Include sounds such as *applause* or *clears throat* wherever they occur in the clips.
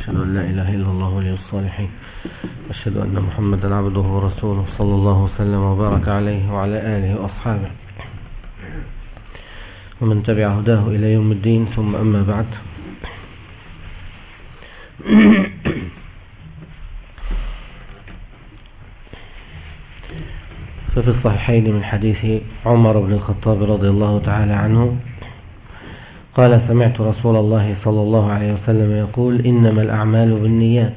وأشهد أن لا إله إلا الله ولي الصالحين. وأشهد أن محمدا عبده ورسوله صلى الله وسلم وبارك عليه وعلى آله وأصحابه. ومن تبع هداه إلى يوم الدين ثم أما بعد. ففي الصحيحين من حديث عمر بن الخطاب رضي الله تعالى عنه قال سمعت رسول الله صلى الله عليه وسلم يقول إنما الأعمال بالنيات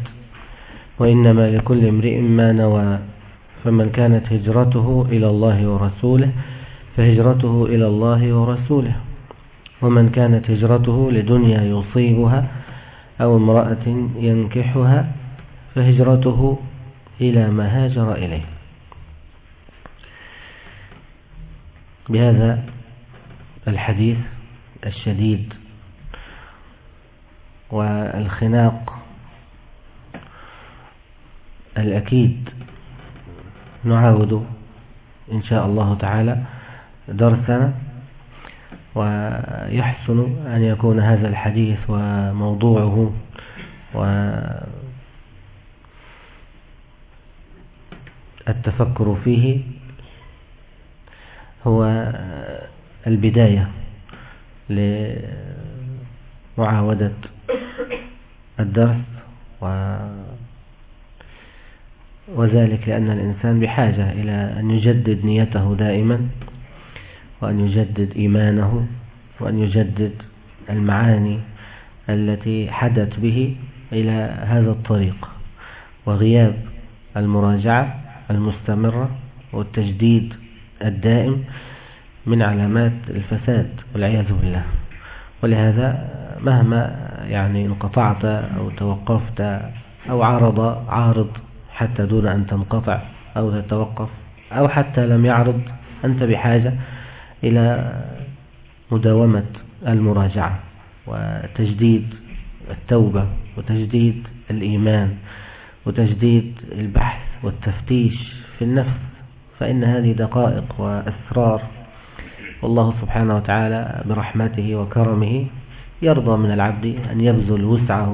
وإنما لكل امرئ ما نوى فمن كانت هجرته إلى الله ورسوله فهجرته إلى الله ورسوله ومن كانت هجرته لدنيا يصيبها أو امرأة ينكحها فهجرته إلى ما هاجر إليه بهذا الحديث الشديد والخناق الأكيد نعاود إن شاء الله تعالى درسنا ويحسن أن يكون هذا الحديث وموضوعه والتفكر فيه هو البداية. لمعاودة الدرس و وذلك لأن الإنسان بحاجة إلى أن يجدد نيته دائما وأن يجدد إيمانه وأن يجدد المعاني التي حدت به إلى هذا الطريق وغياب المراجعة المستمرة والتجديد الدائم من علامات الفساد والعياذ بالله. ولهذا مهما يعني انقطعت أو توقفت أو عرض عارض حتى دون أن تنقطع أو تتوقف أو حتى لم يعرض أنت بحاجة إلى مداومة المراجعة وتجديد التوبة وتجديد الإيمان وتجديد البحث والتفتيش في النفس. فإن هذه دقائق وأسرار والله سبحانه وتعالى برحمته وكرمه يرضى من العبد أن يبذل وسعه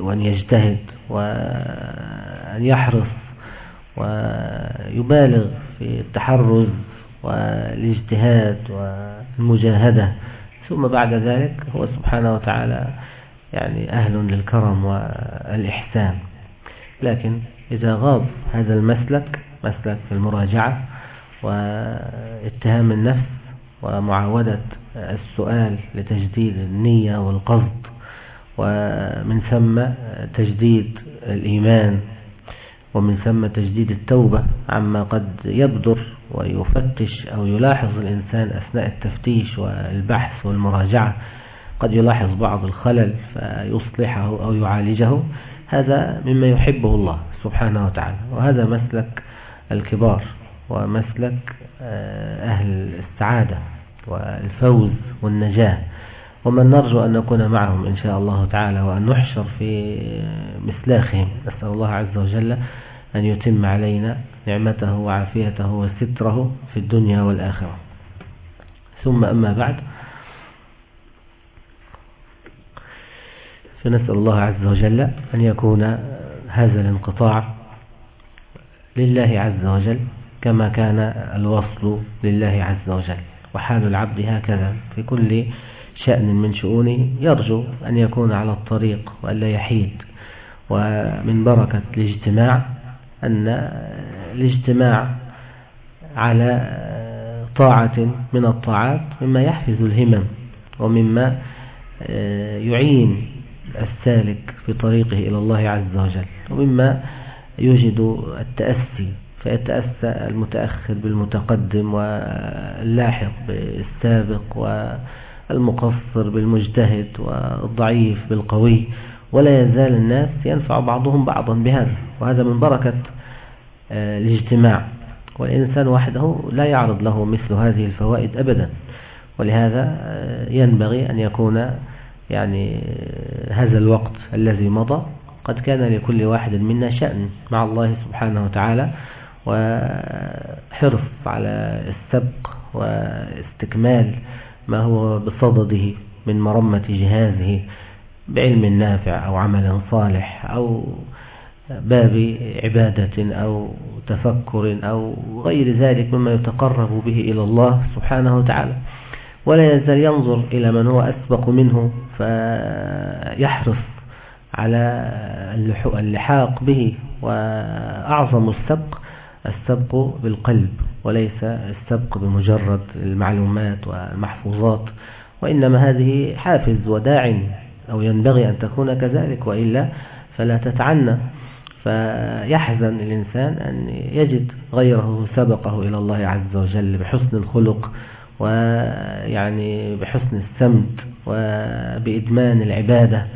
وأن يجتهد وأن يحرص ويبالغ في التحرز والاجتهاد والمجاهدة. ثم بعد ذلك هو سبحانه وتعالى يعني أهل للكرم والإحسان. لكن إذا غاب هذا المسلك مسلك المراجعة واتهام النفس ومعاودة السؤال لتجديد النية والقصد ومن ثم تجديد الإيمان ومن ثم تجديد التوبة عما قد يبدر ويفتش أو يلاحظ الإنسان أثناء التفتيش والبحث والمراجعة. قد يلاحظ بعض الخلل فيصلحه أو يعالجه. هذا مما يحبه الله سبحانه وتعالى وهذا مسلك الكبار ومسلك أهل السعادة والفوز والنجاة. ومن نرجو أن نكون معهم إن شاء الله تعالى وأن نحشر في مسلاخهم نسأل الله عز وجل أن يتم علينا نعمته وعافيته وستره في الدنيا والآخرة. ثم أما بعد فنسأل الله عز وجل أن يكون هذا الانقطاع لله عز وجل كما كان الوصل لله عز وجل. وحال العبد هكذا في كل شأن من شؤونه يرجو أن يكون على الطريق وألا يحيد. ومن بركة الاجتماع أن الاجتماع على طاعة من الطاعات مما يحفز الهمم ومما يعين السالك في طريقه إلى الله عز وجل ومما يجد التأسي فيتأسى المتأخر بالمتقدم واللاحق بالسابق والمقصر بالمجتهد والضعيف بالقوي ولا يزال الناس ينفع بعضهم بعضا بهذا وهذا من بركة آه، الاجتماع. والإنسان وحده لا يعرض له مثل هذه الفوائد أبدا ولهذا آه، ينبغي أن يكون يعني آه، هذا الوقت الذي مضى قد كان لكل واحد منا شأن مع الله سبحانه وتعالى وحرص على السبق واستكمال ما هو بصدده من مرمة جهازه بعلم نافع أو عمل صالح أو باب عبادة أو تفكر أو غير ذلك مما يتقرب به إلى الله سبحانه وتعالى. ولا يزال ينظر إلى من هو أسبق منه فيحرص على اللحاق به وأعظم السبق السبق بالقلب وليس السبق بمجرد المعلومات والمحفوظات وإنما هذه حافز وداع أو ينبغي أن تكون كذلك وإلا فلا تتعنى. فيحزن الإنسان أن يجد غيره سبقه إلى الله عز وجل بحسن الخلق ويعني بحسن السمت وبإدمان العبادة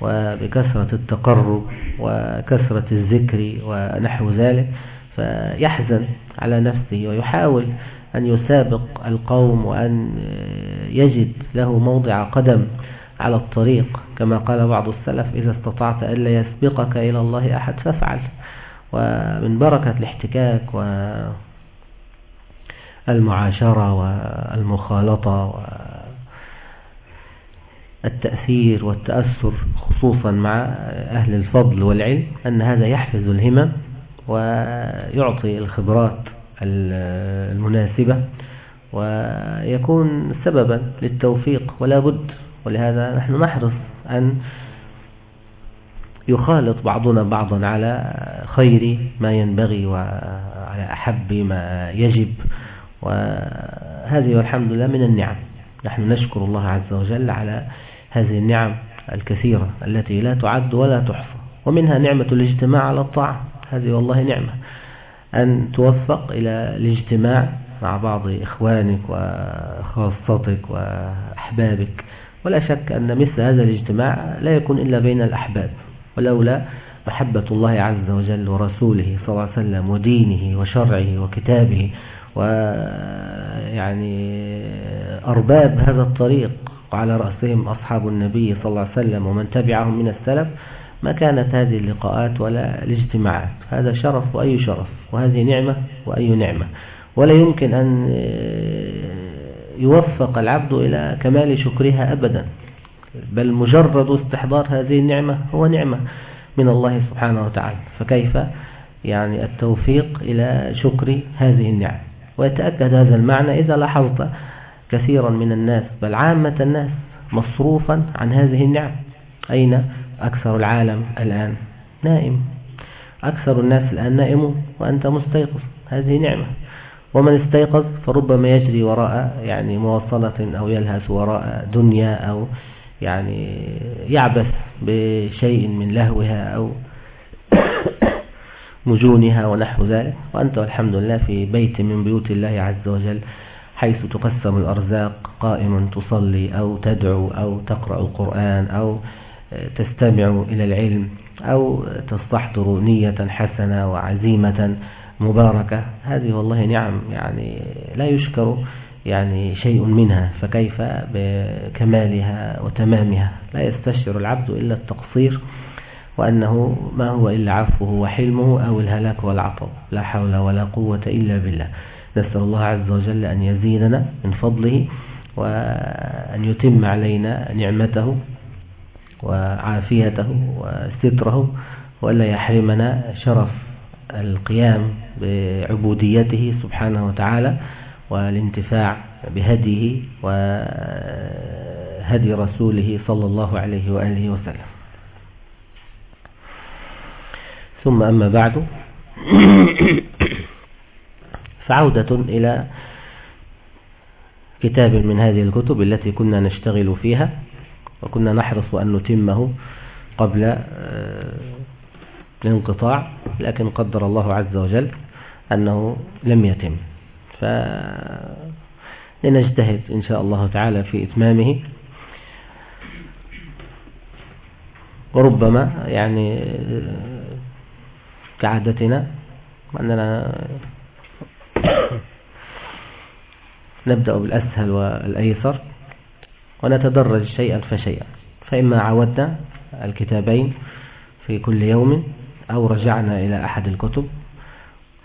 وبكثرة التقرب وكثرة الذكر ونحو ذلك. فيحزن على نفسه ويحاول أن يسابق القوم وأن يجد له موضع قدم على الطريق. كما قال بعض السلف إذا استطعت ألا يسبقك إلى الله أحد فافعل. ومن بركة الاحتكاك والمعاشرة والمخالطة والتأثير والتأثر خصوصا مع أهل الفضل والعلم أن هذا يحفز الهمم ويعطي الخبرات المناسبة ويكون سببا للتوفيق ولا بد ولهذا نحن نحرص أن يخالط بعضنا بعضا على خير ما ينبغي وعلى أحب ما يجب. وهذه والحمد لله من النعم. نحن نشكر الله عز وجل على هذه النعم الكثيرة التي لا تعد ولا تحصى ومنها نعمة الاجتماع على الطاعة. هذه والله نعمة. أن توفق إلى الاجتماع مع بعض إخوانك وخاصتك وأحبابك. ولا شك أن مثل هذا الاجتماع لا يكون إلا بين الأحباب. ولولا محبة الله عز وجل ورسوله صلى الله عليه وسلم ودينه وشرعه وكتابه ويعني أرباب هذا الطريق وعلى رأسهم أصحاب النبي صلى الله عليه وسلم ومن تبعهم من السلف ما كانت هذه اللقاءات ولا الاجتماعات. هذا شرف وأي شرف وهذه نعمة وأي نعمة. ولا يمكن أن يوفق العبد إلى كمال شكرها أبدا. بل مجرد استحضار هذه النعمة هو نعمة من الله سبحانه وتعالى. فكيف؟ يعني التوفيق إلى شكر هذه النعم. ويتأكد هذا المعنى إذا لاحظت كثيرا من الناس بل عامة الناس مصروفا عن هذه النعم. أين؟ أكثر العالم الآن. نائم. أكثر الناس الآن نائمون وأنت مستيقظ. هذه نعمة. ومن استيقظ فربما يجري وراء يعني مواصلة أو يلهث وراء دنيا أو يعني يعبث بشيء من لهوها أو *coughs* مجونها ونحو ذلك. وأنت والحمد لله في بيت من بيوت الله عز وجل حيث تقسم الأرزاق. قائم تصلي أو تدعو أو تقرأ القرآن أو تستمع إلى العلم أو تستحضر نية حسنة وعزيمة مباركة. هذه والله نعم يعني لا يشكر يعني شيء منها فكيف بكمالها وتمامها؟ لا يستشعر العبد إلا التقصير وأنه ما هو إلا عفوه وحلمه أو الهلاك والعطب. لا حول ولا قوة إلا بالله. نسأل الله عز وجل أن يزيدنا من فضله وأن يتم علينا نعمته. وعافيته وستره وألا يحرمنا شرف القيام بعبوديته سبحانه وتعالى والانتفاع بهديه وهدي رسوله صلى الله عليه وآله وسلم. ثم أما بعد *coughs* فعودة إلى كتاب من هذه الكتب التي كنا نشتغل فيها. وكنا نحرص أن نتمه قبل آه، الانقطاع لكن قدر الله عز وجل أنه لم يتم. فلنجتهد إن شاء الله تعالى في إتمامه. وربما يعني كعادتنا أننا نبدأ بالأسهل والأيسر. ونتدرج شيئا فشيئا. فإما عودنا الكتابين في كل يوم أو رجعنا إلى أحد الكتب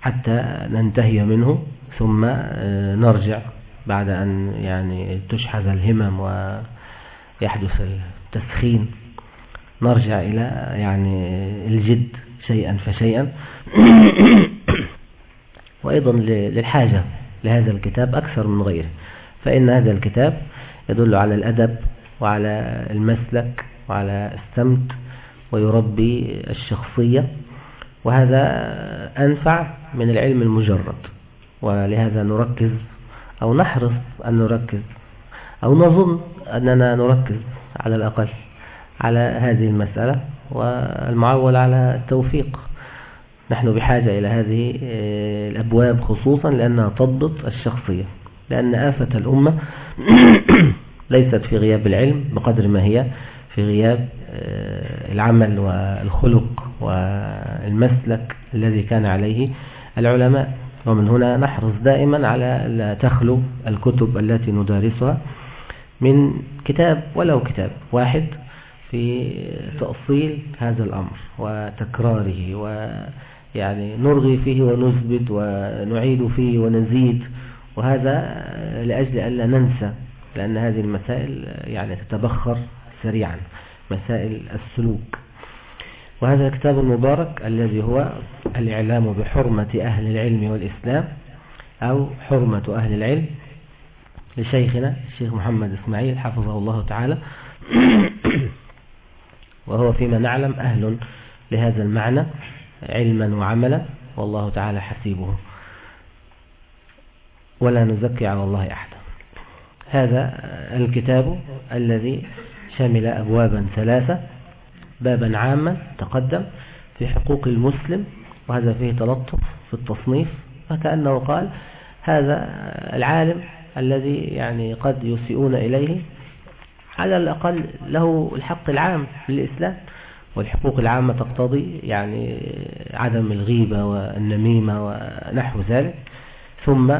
حتى ننتهي منه ثم آه، نرجع بعد أن يعني تشحذ الهمم يحدث التسخين. نرجع إلى يعني الجد شيئا فشيئا. *coughs* وأيضا للحاجة لهذا الكتاب أكثر من غيره. فإن هذا الكتاب يدل على الأدب وعلى المسلك وعلى السمت ويربي الشخصية وهذا أنفع من العلم المجرد ولهذا نركز أو نحرص أن نركز أو نظن أننا نركز على الأقل على هذه المسألة والمعول على التوفيق. نحن بحاجة إلى هذه آه، الأبواب خصوصا لأنها تضبط الشخصية لأن آفة الأمة *clears throat* ليست في غياب العلم بقدر ما هي في غياب آه، العمل والخلق والمسلك الذي كان عليه العلماء. ومن هنا نحرص دائما على لا تخلو الكتب التي ندارسها من كتاب ولو كتاب واحد في تأصيل هذا الأمر وتكراره ويعني نرغي فيه ونثبت ونعيد فيه ونزيد. وهذا لأجل ألا ننسى لأن هذه المسائل يعني تتبخر سريعا مسائل السلوك. وهذا الكتاب المبارك الذي هو الإعلام بحرمة أهل العلم والإسلام أو حرمة أهل العلم لشيخنا الشيخ محمد إسماعيل حفظه الله تعالى. *coughs* وهو فيما نعلم أهل لهذا المعنى علما وعملا والله تعالى حسيبه. ولا نزكي على الله أحدا. هذا الكتاب الذي شمل أبوابا ثلاثة. بابا عاما تقدم في حقوق المسلم وهذا فيه تلطف في التصنيف. فكأنه قال هذا العالم الذي يعني قد يسيئون إليه على الأقل له الحق العام للإسلام والحقوق العامة تقتضي يعني عدم الغيبة والنميمة ونحو ذلك. ثم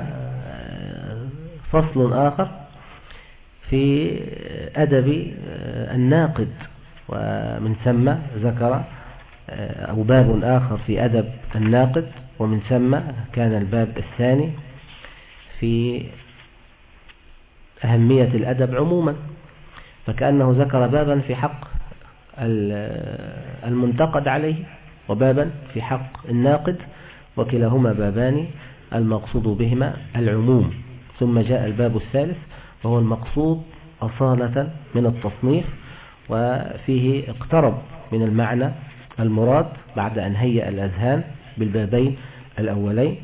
فصل آخر في أدب الناقد ومن ثم ذكر أو باب آخر في أدب الناقد ومن ثم كان الباب الثاني في أهمية الأدب عموما. فكأنه ذكر بابا في حق المنتقد عليه وبابا في حق الناقد وكلاهما بابان المقصود بهما العموم. ثم جاء الباب الثالث وهو المقصود أصالة من التصنيف وفيه اقترب من المعنى المراد بعد أن هيأ الأذهان بالبابين الأولين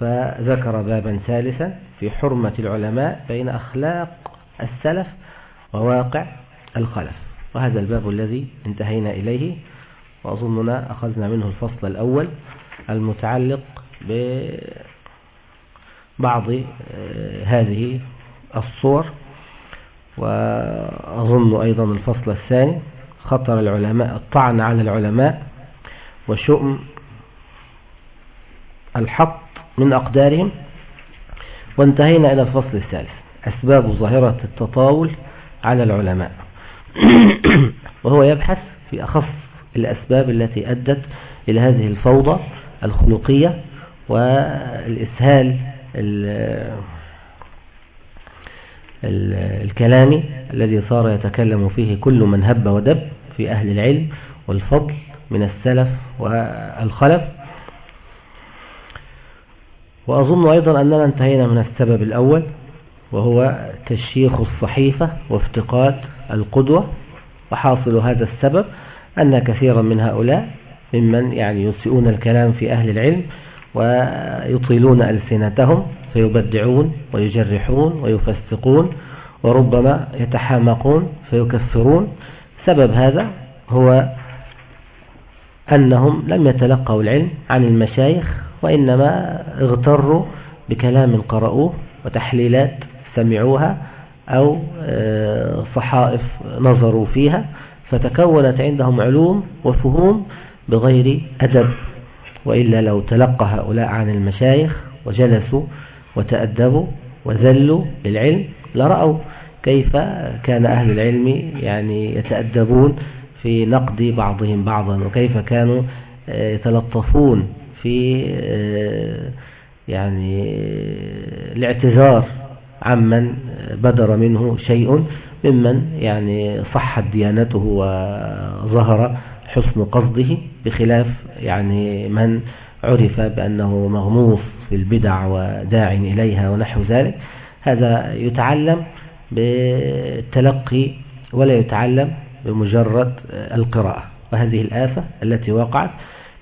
فذكر بابا ثالثا في حرمة العلماء بين أخلاق السلف وواقع الخلف. وهذا الباب الذي انتهينا إليه وأظننا أخذنا منه الفصل الأول المتعلق ببعض آه، هذه الصور وأظن أيضا الفصل الثاني خطر العلماء الطعن على العلماء وشؤم الحط من أقدارهم. وانتهينا إلى الفصل الثالث أسباب ظاهرة التطاول على العلماء. *coughs* وهو يبحث في أخص الأسباب التي أدت إلى هذه الفوضى الخلقية والإسهال الكلامي الذي صار يتكلم فيه كل من هب ودب في أهل العلم والفضل من السلف والخلف. وأظن أيضا أننا انتهينا من السبب الأول وهو تشيخ الصحيفة وافتقاد القدوة وحاصل هذا السبب أن كثيرا من هؤلاء ممن يعني يسيئون الكلام في أهل العلم ويطيلون ألسنتهم. فيبدعون ويجرحون ويفسقون وربما يتحامقون فيكفرون. سبب هذا هو أنهم لم يتلقوا العلم عن المشايخ وإنما اغتروا بكلام قرأوه وتحليلات سمعوها أو آه، صحائف نظروا فيها. فتكونت عندهم علوم وفهوم بغير أدب وإلا لو تلقى هؤلاء عن المشايخ وجلسوا وتأدبوا وذلوا للعلم لرأوا كيف كان أهل العلم يعني يتأدبون في نقد بعضهم بعضا وكيف كانوا آه، يتلطفون في آه، يعني الاعتذار عمن بدر منه شيء ممن يعني صحت ديانته وظهر حسن قصده بخلاف يعني من عرف بأنه مغموص في البدع وداع إليها ونحو ذلك هذا يتعلم بالتلقي ولا يتعلم بمجرد القراءة وهذه الآفة التي وقعت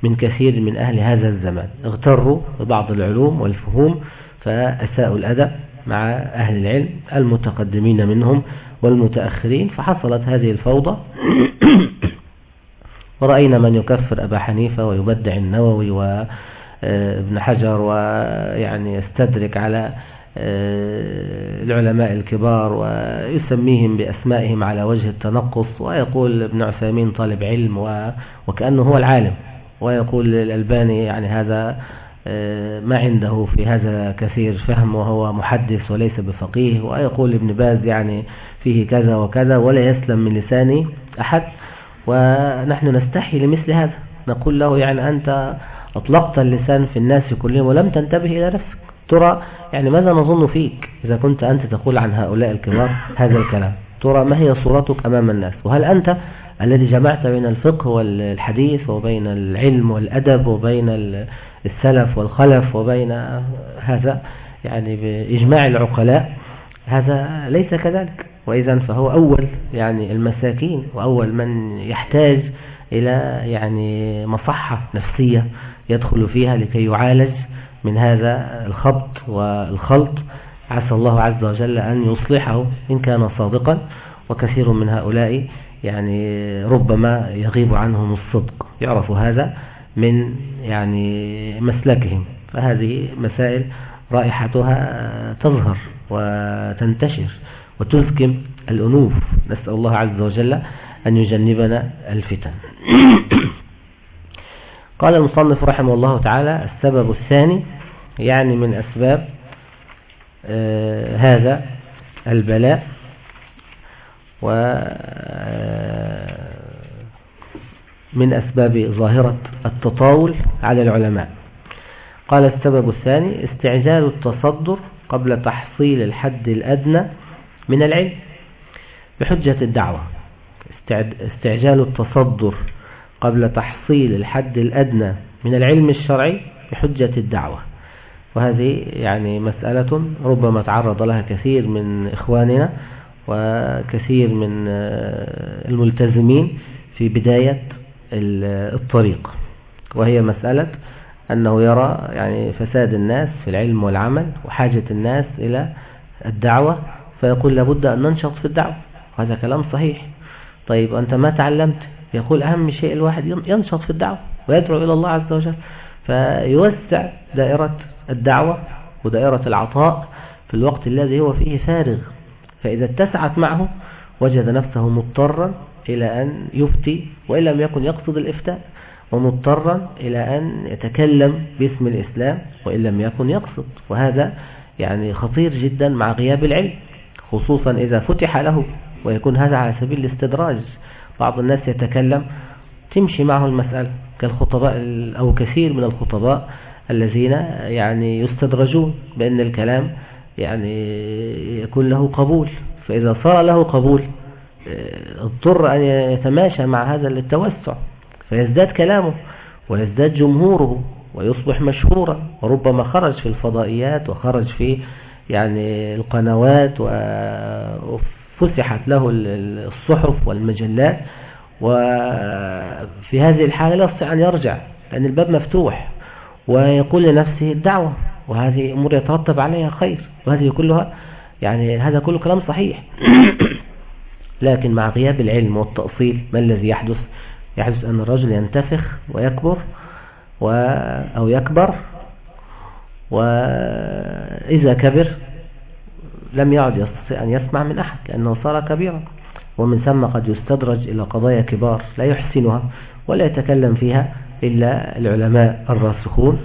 من كثير من أهل هذا الزمان اغتروا ببعض العلوم والفهوم فأساءوا الأدب مع أهل العلم المتقدمين منهم والمتأخرين فحصلت هذه الفوضى. *coughs* ورأينا من يكفر أبا حنيفة ويبدع النووي وابن حجر ويعني يستدرك على آه، العلماء الكبار ويسميهم بأسمائهم على وجه التنقص ويقول ابن عثيمين طالب علم وكأنه هو العالم ويقول الألباني يعني هذا آه، ما عنده في هذا كثير فهم وهو محدث وليس بفقيه ويقول ابن باز يعني فيه كذا وكذا ولا يسلم من لساني أحد ونحن نستحي لمثل هذا نقول له يعني أنت أطلقت اللسان في الناس كلهم ولم تنتبه إلى نفسك. ترى يعني ماذا نظن فيك إذا كنت أنت تقول عن هؤلاء الكبار هذا الكلام؟ ترى ما هي صورتك أمام الناس؟ وهل أنت الذي جمعت بين الفقه والحديث وبين العلم والأدب وبين السلف والخلف وبين هذا يعني بإجماع العقلاء هذا ليس كذلك؟ وإذا فهو أول يعني المساكين وأول من يحتاج إلى يعني مصحة نفسية يدخل فيها لكي يعالج من هذا الخبط والخلط. عسى الله عز وجل أن يصلحه إن كان صادقا. وكثير من هؤلاء يعني ربما يغيب عنهم الصدق يعرف هذا من يعني مسلكهم. فهذه مسائل رائحتها تظهر وتنتشر وتزكم الأنوف. نسأل الله عز وجل أن يجنبنا الفتن. *coughs* قال المصنف رحمه الله تعالى السبب الثاني يعني من أسباب آه هذا البلاء و آه، من أسباب ظاهرة التطاول على العلماء. قال السبب الثاني استعجال التصدر قبل تحصيل الحد الأدنى من العلم بحجة الدعوة. استعجال التصدر قبل تحصيل الحد الأدنى من العلم الشرعي بحجة الدعوة. وهذه يعني مسألة ربما تعرض لها كثير من إخواننا وكثير من الملتزمين في بداية الطريق. وهي مسألة أنه يرى يعني فساد الناس في العلم والعمل وحاجة الناس إلى الدعوة فيقول لابد أن ننشط في الدعوة. هذا كلام صحيح. طيب أنت ما تعلمت يقول أهم شيء الواحد ينشط في الدعوة ويدعو إلى الله عز وجل فيوسع دائرة الدعوة ودائرة العطاء في الوقت الذي هو فيه فارغ. فإذا اتسعت معه وجد نفسه مضطرا إلى أن يفتي وإن لم يكن يقصد الإفتاء ومضطرا إلى أن يتكلم باسم الإسلام وإن لم يكن يقصد. وهذا يعني خطير جدا مع غياب العلم خصوصا إذا فتح له ويكون هذا على سبيل الاستدراج. بعض الناس يتكلم تمشي معه المسألة كالخطباء أو كثير من الخطباء الذين يعني يستدرجون بأن الكلام يعني يكون له قبول. فإذا صار له قبول آه، اضطر أن يتماشى مع هذا للتوسع فيزداد كلامه ويزداد جمهوره ويصبح مشهورا. وربما خرج في الفضائيات وخرج في يعني القنوات وفسحت له الصحف والمجلات وفي هذه الحالة لا يستطيع أن يرجع لأن الباب مفتوح. ويقول لنفسه الدعوة وهذه أمور يترتب عليها خير وهذه كلها يعني هذا كله كلام صحيح. *coughs* لكن مع غياب العلم والتأصيل ما الذي يحدث؟ يحدث أن الرجل ينتفخ ويكبر و أو يكبر وإذا كبر لم يعد يستطيع أن يسمع من أحد لأنه صار كبيرا. ومن ثم قد يستدرج إلى قضايا كبار لا يحسنها ولا يتكلم فيها إلا العلماء الراسخون.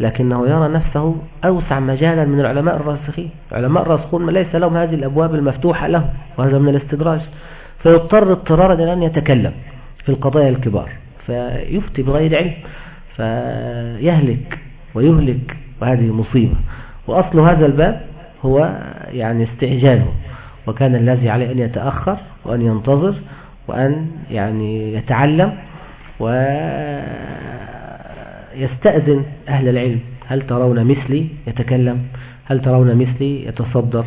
لكنه يرى نفسه أوسع مجالا من العلماء الراسخين. العلماء الراسخون ليس لهم هذه الأبواب المفتوحة له وهذا من الاستدراج. فيضطر اضطرارا أن يتكلم في القضايا الكبار فيفتي بغير علم فيهلك ويهلك وهذه مصيبة. وأصل هذا الباب هو يعني استعجاله وكان الذي عليه أن يتأخر وأن ينتظر وأن يعني يتعلم ويستأذن أهل العلم. هل ترون مثلي؟ يتكلم. هل ترون مثلي؟ يتصدر.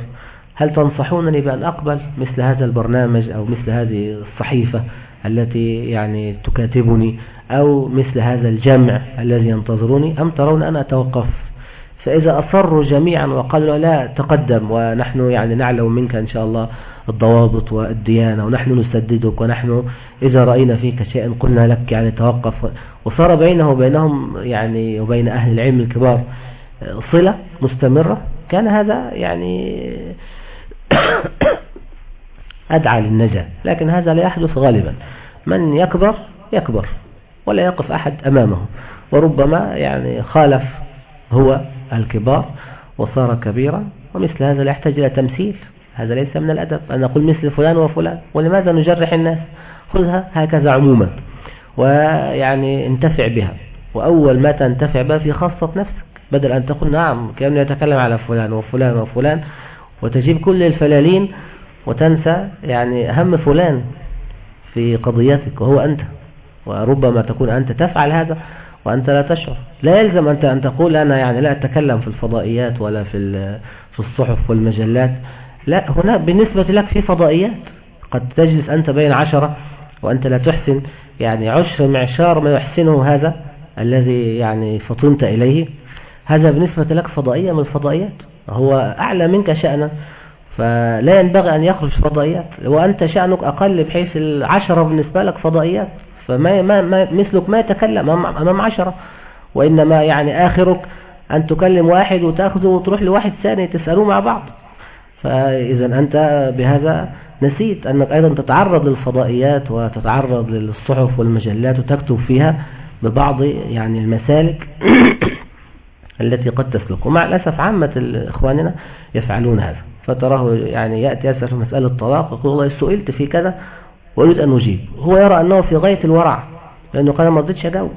هل تنصحونني بأن أقبل مثل هذا البرنامج أو مثل هذه الصحيفة التي يعني تكاتبني أو مثل هذا الجمع الذي ينتظروني؟ أم ترون أن أتوقف؟ فإذا أصروا جميعا وقالوا لا تقدم ونحن يعني نعلم منك إن شاء الله الضوابط والديانة ونحن نسددك ونحن إذا رأينا فيك شيئا قلنا لك يعني توقف. وصار بينه وبينهم يعني وبين أهل العلم الكبار صلة مستمرة. كان هذا يعني *coughs* أدعى للنجاة لكن هذا لا يحدث غالبا. من يكبر يكبر ولا يقف أحد أمامه. وربما يعني خالف هو الكبار وصار كبيرا ومثل هذا لا يحتاج إلى تمثيل. هذا ليس من الأدب. أن نقول مثل فلان وفلان ولماذا نجرح الناس؟ خذها هكذا عموما. ويعني انتفع بها. وأول ما تنتفع بها في خاصة نفسك. بدل أن تقول نعم كأنه يتكلم على فلان وفلان وفلان وتجيب كل الفلالين وتنسى يعني أهم فلان في قضيتك وهو أنت. وربما تكون أنت تفعل هذا. وأنت لا تشعر لا يلزم أنت أن تقول أنا يعني لا أتكلم في الفضائيات ولا في في الصحف والمجلات. لا هنا بالنسبة لك في فضائيات. قد تجلس أنت بين عشرة وأنت لا تحسن. يعني عشر معشار ما يحسنه هذا الذي يعني فطنت إليه. هذا بالنسبة لك فضائية من الفضائيات. هو أعلى منك شأنا. فلا ينبغي أن يخرج فضائيات. وأنت شأنك أقل بحيث العشرة بالنسبة لك فضائيات. فما ما ما مثلك ما يتكلم أمام عشرة. وإنما يعني آخرك أن تكلم واحد وتأخذه وتروح لواحد ثاني تسألوه مع بعض. فإذا أنت بهذا نسيت أنك أيضا تتعرض للفضائيات وتتعرض للصحف والمجلات وتكتب فيها ببعض يعني المسالك *coughs* التي قد تسلك. ومع الأسف عامة إخواننا يفعلون هذا. فتراه يعني يأتي يسأل في مسألة الطلاق يقول والله سئلت في كذا ويريد أن نجيب هو يرى أنه في غاية الورع لأنه قال ما رضيتش أجاوب.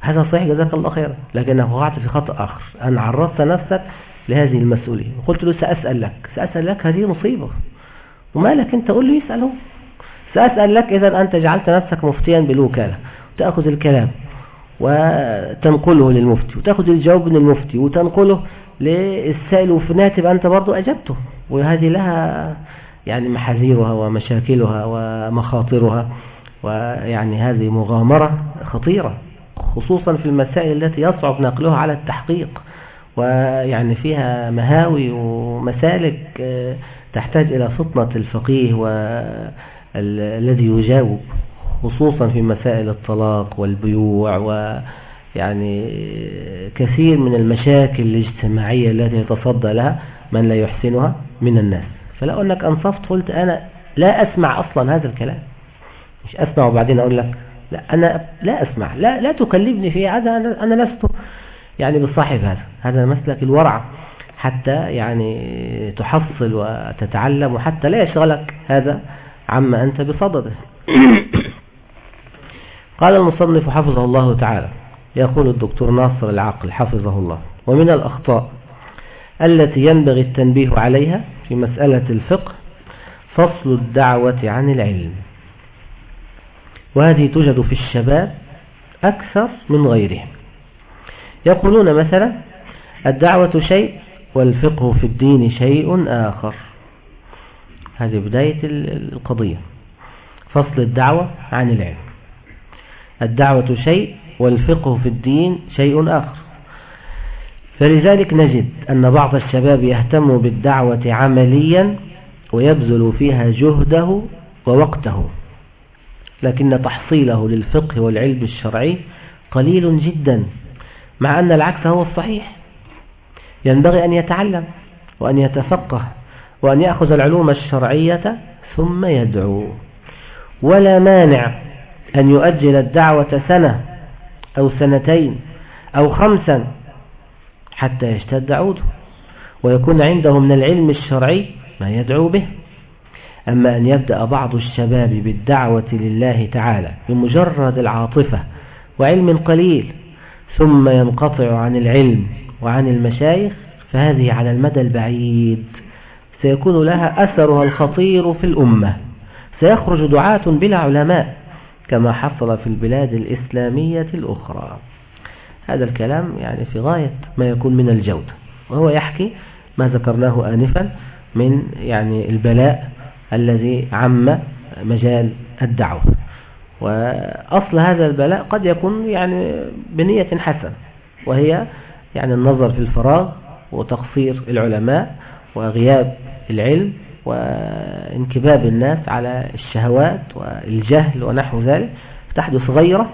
هذا صحيح جزاك الله خيرا لكنه وقعت في خطأ آخر. أن عرضت نفسك لهذه المسؤولية. قلت له سأسأل لك. سأسأل لك هذه مصيبة. وما لك أنت؟ قل له يسأله سأسأل لك إذا أنت جعلت نفسك مفتيا بالوكالة. تأخذ الكلام وتنقله للمفتي وتأخذ الجواب من المفتي وتنقله للسائل وفي ناتب أنت برضو أجبته. وهذه لها يعني محاذيرها ومشاكلها ومخاطرها ويعني هذه مغامرة خطيرة خصوصا في المسائل التي يصعب نقلها على التحقيق ويعني فيها مهاوي ومسالك آه، تحتاج إلى فطنة الفقيه والذي يجاوب خصوصا في مسائل الطلاق والبيوع ويعني كثير من المشاكل الاجتماعية التي يتصدى لها من لا يحسنها من الناس. فلو أنك أنصفت قلت أنا لا أسمع أصلا هذا الكلام. مش أسمع وبعدين أقول لك لا أنا لا أسمع لا, لا تكلمني في هذا أنا, أنا لست يعني بالصاحب هذا هذا مسلك الورع حتى يعني تحصل وتتعلم وحتى لا يشغلك هذا عما أنت بصدده. *coughs* قال المصنف حفظه الله تعالى يقول الدكتور ناصر العقل حفظه الله ومن الأخطاء التي ينبغي التنبيه عليها في مسألة الفقه فصل الدعوة عن العلم. وهذه توجد في الشباب أكثر من غيرهم. يقولون مثلا الدعوة شيء والفقه في الدين شيء آخر. هذه بداية القضية. فصل الدعوة عن العلم. الدعوة شيء والفقه في الدين شيء آخر. فلذلك نجد أن بعض الشباب يهتم بالدعوة عمليا ويبذل فيها جهده ووقته لكن تحصيله للفقه والعلم الشرعي قليل جدا مع أن العكس هو الصحيح. ينبغي أن يتعلم وأن يتفقه وأن يأخذ العلوم الشرعية ثم يدعو. ولا مانع أن يؤجل الدعوة سنة أو سنتين أو خمسا حتى يشتد عوده. ويكون عنده من العلم الشرعي ما يدعو به. أما أن يبدأ بعض الشباب بالدعوة لله تعالى بمجرد العاطفة وعلم قليل ثم ينقطع عن العلم وعن المشايخ فهذه على المدى البعيد سيكون لها أثرها الخطير في الأمة. سيخرج دعاة بلا علماء كما حصل في البلاد الإسلامية الأخرى. هذا الكلام يعني في غاية ما يكون من الجودة وهو يحكي ما ذكرناه آنفا من يعني البلاء الذي عم مجال الدعوة. وأصل هذا البلاء قد يكون يعني بنية حسنة وهي يعني النظر في الفراغ وتقصير العلماء وغياب العلم وانكباب الناس على الشهوات والجهل ونحو ذلك. تحدث غيرة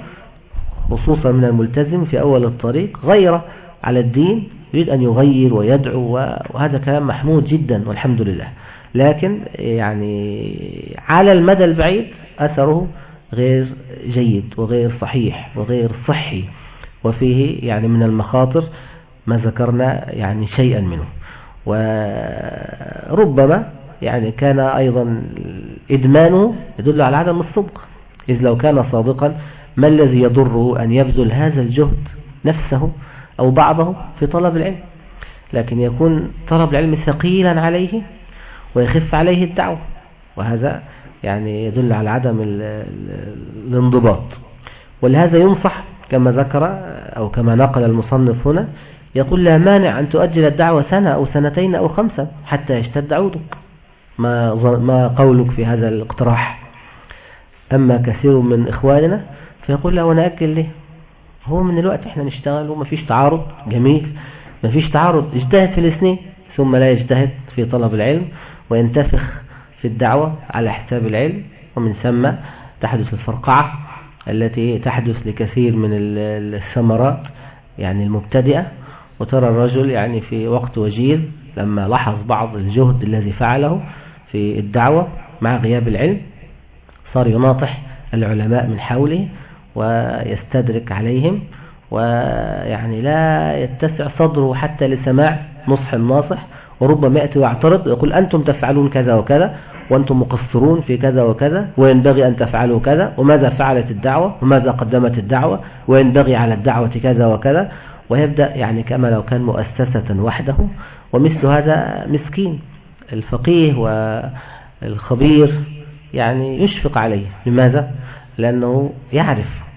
خصوصا من الملتزم في أول الطريق غيرة على الدين يريد أن يغير ويدعو وهذا كلام محمود جدا والحمد لله. لكن يعني على المدى البعيد أثره غير جيد وغير صحيح وغير صحي. وفيه يعني من المخاطر ما ذكرنا يعني شيئا منه. وربما يعني كان أيضا إدمانه يدل على عدم الصدق. إذ لو كان صادقا ما الذي يضره أن يبذل هذا الجهد نفسه أو بعضه في طلب العلم؟ لكن يكون طلب العلم ثقيلا عليه ويخف عليه الدعوة وهذا يعني يدل على عدم الانضباط. ولهذا ينصح كما ذكر أو كما نقل المصنف هنا يقول لا مانع أن تؤجل الدعوة سنة أو سنتين أو خمسة حتى يشتد عودك. ما, ما قولك في هذا الاقتراح؟ أما كثير من إخواننا فيقول لا وأنا أكل ليه؟ هو من الوقت إحنا نشتغل وما فيش تعارض جميل. ما فيش تعارض اجتهد في الاثنين ثم لا يجتهد في طلب العلم وينتفخ في الدعوة على حساب العلم ومن ثم تحدث الفرقعة التي تحدث لكثير من الثمرات يعني المبتدئة. وترى الرجل يعني في وقت وجيز لما لاحظ بعض الجهد الذي فعله في الدعوة مع غياب العلم صار يناطح العلماء من حوله. ويستدرك عليهم ويعني لا يتسع صدره حتى لسماع نصح الناصح وربما يأتي ويعترض ويقول أنتم تفعلون كذا وكذا وأنتم مقصرون في كذا وكذا وينبغي أن تفعلوا كذا وماذا فعلت الدعوة وماذا قدمت الدعوة وينبغي على الدعوة كذا وكذا ويبدأ يعني كما لو كان مؤسسة وحده ومثل هذا مسكين الفقيه والخبير يعني يشفق عليه لماذا؟ لأنه يعرف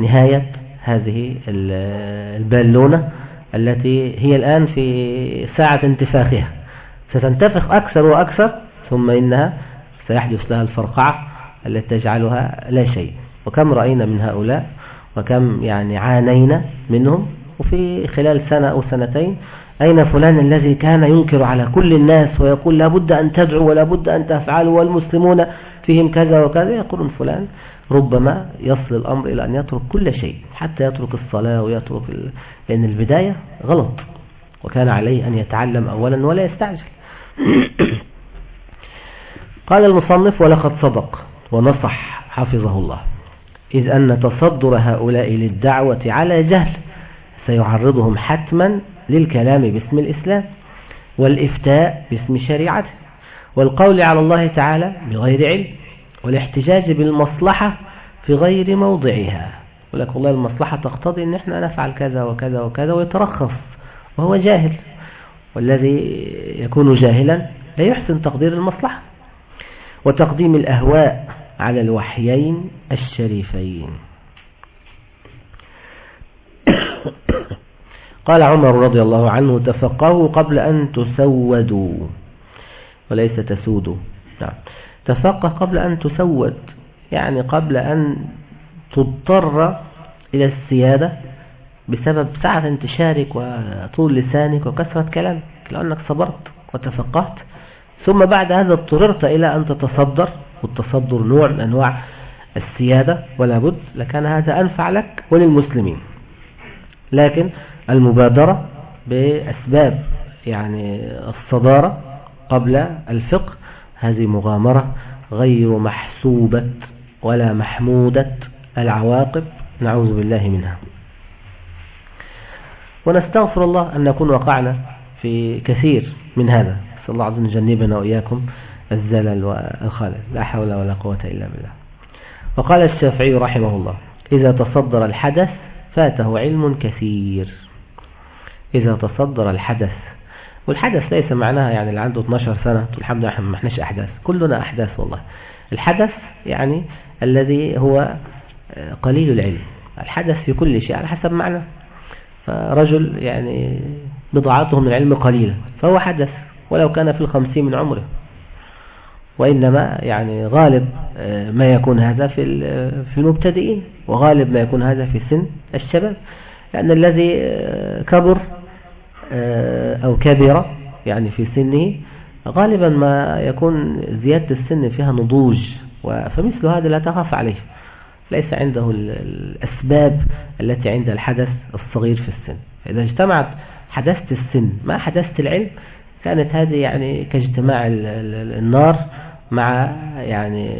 نهاية هذه البالونة التي هي الآن في ساعة انتفاخها. ستنتفخ أكثر وأكثر ثم إنها سيحدث لها الفرقعة التي تجعلها لا شيء. وكم رأينا من هؤلاء؟ وكم يعني عانينا منهم؟ وفي خلال سنة أو سنتين أين فلان الذي كان ينكر على كل الناس ويقول لابد أن تدعو ولابد أن تفعلوا والمسلمون فيهم كذا وكذا؟ يقولون فلان ربما يصل الأمر إلى أن يترك كل شيء حتى يترك الصلاة ويترك ال... لأن البداية غلط وكان عليه أن يتعلم أولا ولا يستعجل. *coughs* قال المصنف ولقد صدق ونصح حفظه الله. إذ أن تصدر هؤلاء للدعوة على جهل سيعرضهم حتما للكلام باسم الإسلام والإفتاء باسم شريعته. والقول على الله تعالى بغير علم والاحتجاج بالمصلحة في غير موضعها. يقول لك والله المصلحة تقتضي إن إحنا نفعل كذا وكذا وكذا ويترخص وهو جاهل. والذي يكون جاهلا لا يحسن تقدير المصلحة. وتقديم الأهواء على الوحيين الشريفين. *coughs* قال عمر رضي الله عنه تفقهوا قبل أن تسودوا. وليس تسودوا. نعم. تفقه قبل أن تسود يعني قبل أن تضطر إلى السيادة بسبب سعة انتشارك وطول لسانك وكثرة كلامك لأنك صبرت وتفقهت. ثم بعد هذا اضطررت إلى أن تتصدر والتصدر نوع من أنواع السيادة ولا بد لكان هذا أنفع لك وللمسلمين. لكن المبادرة بأسباب يعني الصدارة قبل الفقه هذه مغامرة غير محسوبة ولا محمودة العواقب نعوذ بالله منها. ونستغفر الله أن نكون وقعنا في كثير من هذا. صلى الله عز وجل جنبنا وإياكم الزلل والخلل. لا حول ولا قوة إلا بالله. وقال الشافعي رحمه الله إذا تصدر الحدث فاته علم كثير. إذا تصدر الحدث والحدث ليس معناها يعني اللي عنده 12 سنة الحمد لله ما احناش أحداث كلنا أحداث والله. الحدث يعني الذي هو آه، قليل العلم. الحدث في كل شيء على حسب معنى. فرجل يعني بضاعته من العلم قليلة فهو حدث ولو كان في الخمسين من عمره. وإنما يعني غالب آه، ما يكون هذا في في المبتدئين وغالب ما يكون هذا في سن الشباب. لأن الذي آه، كبر آه، أو كبر يعني في سنه. غالبا ما يكون زيادة السن فيها نضوج فمثل هذا لا تخاف عليه. ليس عنده الأسباب التي عند الحدث الصغير في السن. إذا اجتمعت حدثة السن مع حدثة العلم كانت هذه يعني كاجتماع النار مع يعني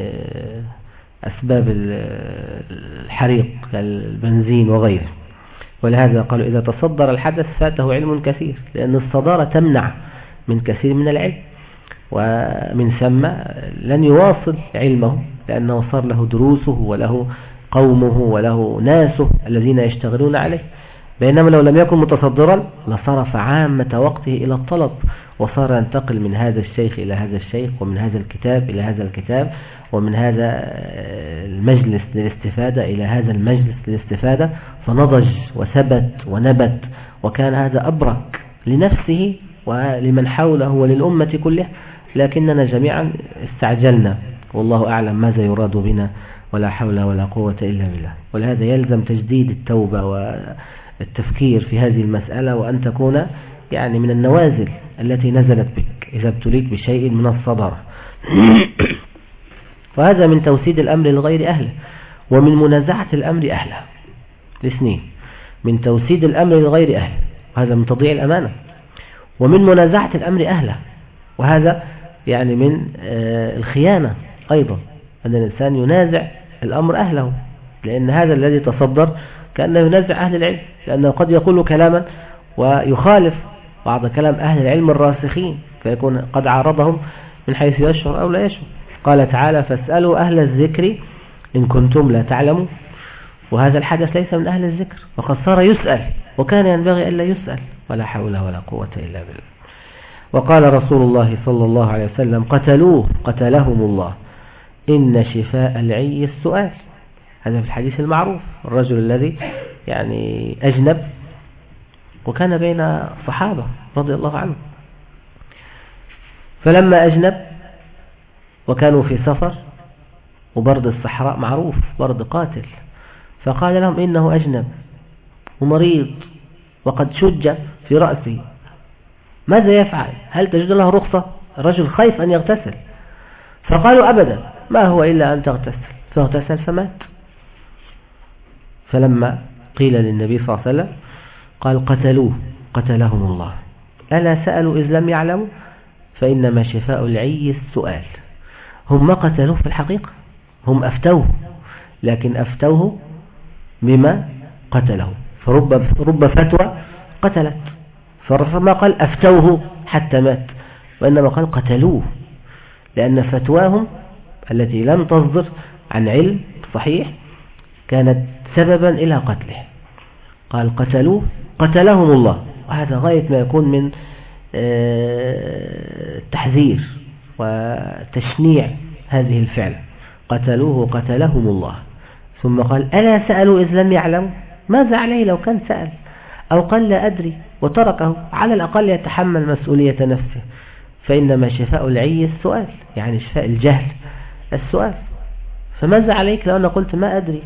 أسباب الحريق كالبنزين وغيره. ولهذا قالوا إذا تصدر الحدث فاته علم كثير لأن الصدارة تمنع من كثير من العلم ومن ثم لن يواصل علمه لأنه صار له دروسه وله قومه وله ناسه الذين يشتغلون عليه. بينما لو لم يكن متصدرا لصرف عامة وقته إلى الطلب وصار ينتقل من هذا الشيخ إلى هذا الشيخ ومن هذا الكتاب إلى هذا الكتاب ومن هذا المجلس للاستفادة إلى هذا المجلس للاستفادة فنضج وثبت ونبت وكان هذا أبرك لنفسه ولمن حوله وللأمة كلها لكننا جميعا استعجلنا. والله أعلم ماذا يراد بنا ولا حول ولا قوة إلا بالله. ولهذا يلزم تجديد التوبة والتفكير في هذه المسألة وأن تكون يعني من النوازل التي نزلت بك إذا ابتليت بشيء من الصدر. وهذا من توسيد الأمر لغير أهله ومن منازعة الأمر أهله. الاثنين من توسيد الأمر لغير أهله وهذا من تضييع الأمانة. ومن منازعة الأمر أهله وهذا يعني من آه، الخيانة أيضا أن الإنسان ينازع الأمر أهله لأن هذا الذي تصدر كأنه ينازع أهل العلم لأنه قد يقول كلاما ويخالف بعض كلام أهل العلم الراسخين فيكون قد عارضهم من حيث يشعر أو لا يشعر. قال تعالى فاسألوا أهل الذكر إن كنتم لا تعلموا وهذا الحدث ليس من أهل الذكر وقد صار يسأل وكان ينبغي ألا يسأل ولا حول ولا قوة إلا بالله. وقال رسول الله صلى الله عليه وسلم قتلوه قتلهم الله. إن شفاء العي السؤال. هذا في الحديث المعروف الرجل الذي يعني أجنب وكان بين صحابة رضي الله عنهم. فلما أجنب وكانوا في سفر وبرد الصحراء معروف برد قاتل. فقال لهم إنه أجنب ومريض وقد شج في رأسه. ماذا يفعل؟ هل تجد له رخصة؟ الرجل خايف أن يغتسل. فقالوا أبدا ما هو إلا أن تغتسل. فاغتسل فمات. فلما قيل للنبي صلى الله عليه وسلم قال قتلوه قتلهم الله. ألا سألوا إذ لم يعلموا؟ فإنما شفاء العي السؤال. هم ما قتلوه في الحقيقة هم أفتوه لكن أفتوه بما قتله. فرب رب فتوى قتلت. فما قال أفتوه حتى مات وإنما قال قتلوه لأن فتواهم التي لم تصدر عن علم صحيح كانت سببا إلى قتله. قال قتلوه قتلهم الله. وهذا غاية ما يكون من آه، وتشنيع هذه الفعل. قتلوه قتلهم الله. ثم قال ألا سألوا إذ لم يعلموا ماذا عليه لو كان سأل؟ أو قال لا أدري وتركه على الأقل يتحمل مسؤولية نفسه. فإنما شفاء العي السؤال يعني شفاء الجهل السؤال. فماذا عليك لو أنا قلت ما أدري؟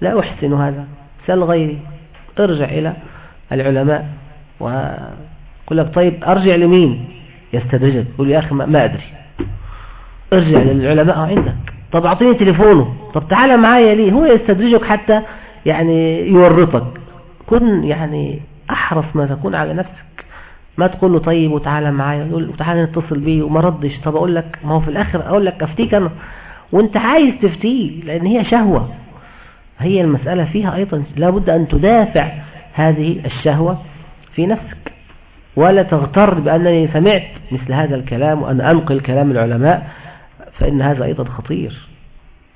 لا أحسن هذا سل غيري. ارجع إلى العلماء وقل لك طيب أرجع لمين؟ يستدرجك. يقول يا أخي ما أدري. ارجع للعلماء عندك. طب أعطيني تليفونه. طب تعالى معايا ليه؟ هو يستدرجك حتى يعني يورطك. كن يعني أحرص ما تكون على نفسك. ما تقول له طيب وتعالى معايا. يقول تعالى نتصل بيه وما ردش. طب أقول لك ما هو في الآخر أقول لك أفتيك أنا. وأنت عايز تفتيه لأن هي شهوة. هي المسألة فيها أيضا. لابد أن تدافع هذه الشهوة في نفسك. ولا تغتر بأنني سمعت مثل هذا الكلام وأن أنقل كلام العلماء فإن هذا أيضا خطير.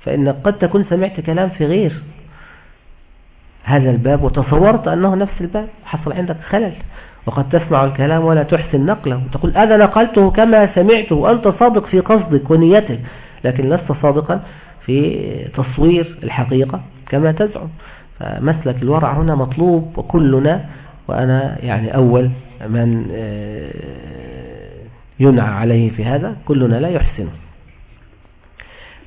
فإن قد تكون سمعت كلام في غير هذا الباب وتصورت أنه نفس الباب حصل عندك خلل. وقد تسمع الكلام ولا تحسن نقله. تقول أنا نقلته كما سمعته وأنت صادق في قصدك ونيتك. لكن لست صادقا في تصوير الحقيقة كما تزعم. فمسلك الورع هنا مطلوب وكلنا وأنا يعني أول من آه، ينعى عليه في هذا كلنا لا يحسنه.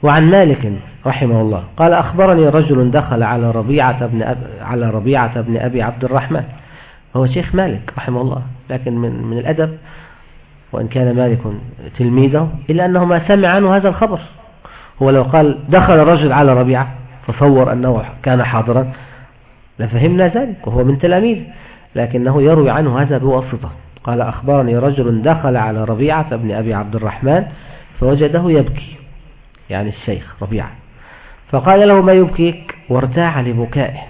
وعن مالك رحمه الله قال أخبرني رجل دخل على ربيعة بن أب على ربيعة بن أبي عبد الرحمن هو شيخ مالك رحمه الله لكن من من الأدب وإن كان مالك تلميذه إلا أنه ما سمع عنه هذا الخبر. هو لو قال دخل رجل على ربيعة تصور أنه كان حاضرا لفهمنا ذلك وهو من تلاميذ لكنه يروي عنه هذا بواسطة. قال أخبرني رجل دخل على ربيعة بن أبي عبد الرحمن فوجده يبكي يعني الشيخ ربيعة. فقال له ما يبكيك؟ وارتاع لبكائه.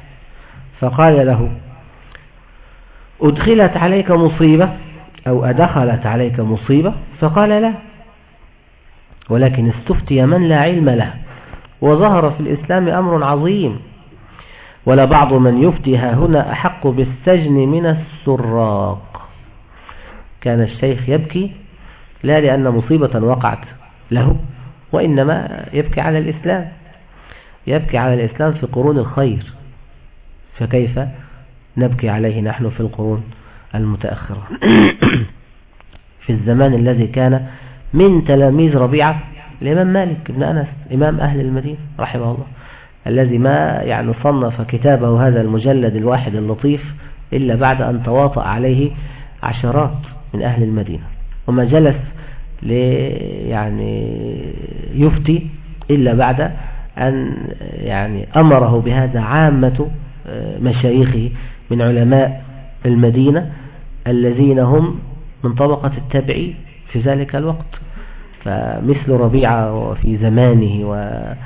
فقال له أدخلت عليك مصيبة أو أدخلت عليك مصيبة؟ فقال لا ولكن استفتي من لا علم له. وظهر في الإسلام أمر عظيم. ولبعض من يفتي ها هنا أحق بالسجن من السراق. كان الشيخ يبكي لا لأن مصيبة وقعت له وإنما يبكي على الإسلام. يبكي على الإسلام في قرون الخير. فكيف نبكي عليه نحن في القرون المتأخرة؟ *coughs* في الزمان الذي كان من تلاميذ ربيعة الإمام مالك بن أنس إمام أهل المدينة رحمه الله. الذي ما يعني صنف كتابه هذا المجلد الواحد اللطيف إلا بعد أن تواطأ عليه عشرات من أهل المدينة. وما جلس يعني يفتي إلا بعد أن يعني أمره بهذا عامة آه، مشايخه من علماء المدينة الذين هم من طبقة التبعي في ذلك الوقت. فمثل ربيعة في زمانه وفي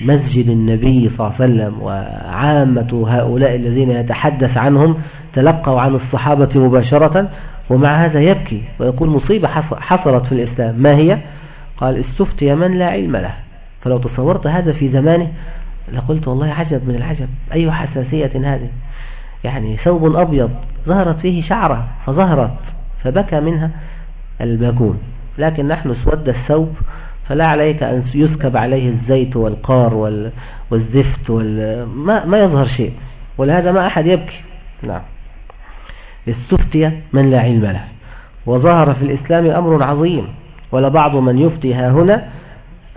مسجد النبي صلى الله عليه وسلم وعامة هؤلاء الذين يتحدث عنهم تلقوا عن الصحابة مباشرة ومع هذا يبكي ويقول مصيبة حصلت في الإسلام. ما هي؟ قال استفتي من لا علم له. فلو تصورت هذا في زمانه لقلت والله عجب من العجب. أي حساسية هذه؟ يعني ثوب أبيض ظهرت فيه شعرة فظهرت فبكى منها الباكون. لكن نحن سود الثوب فلا عليك أن يسكب عليه الزيت والقار والزفت وال... ما, ما يظهر شيء. ولهذا ما أحد يبكي. نعم. استفتي من لا علم له. وظهر في الإسلام أمر عظيم. ولبعض من يفتي ها هنا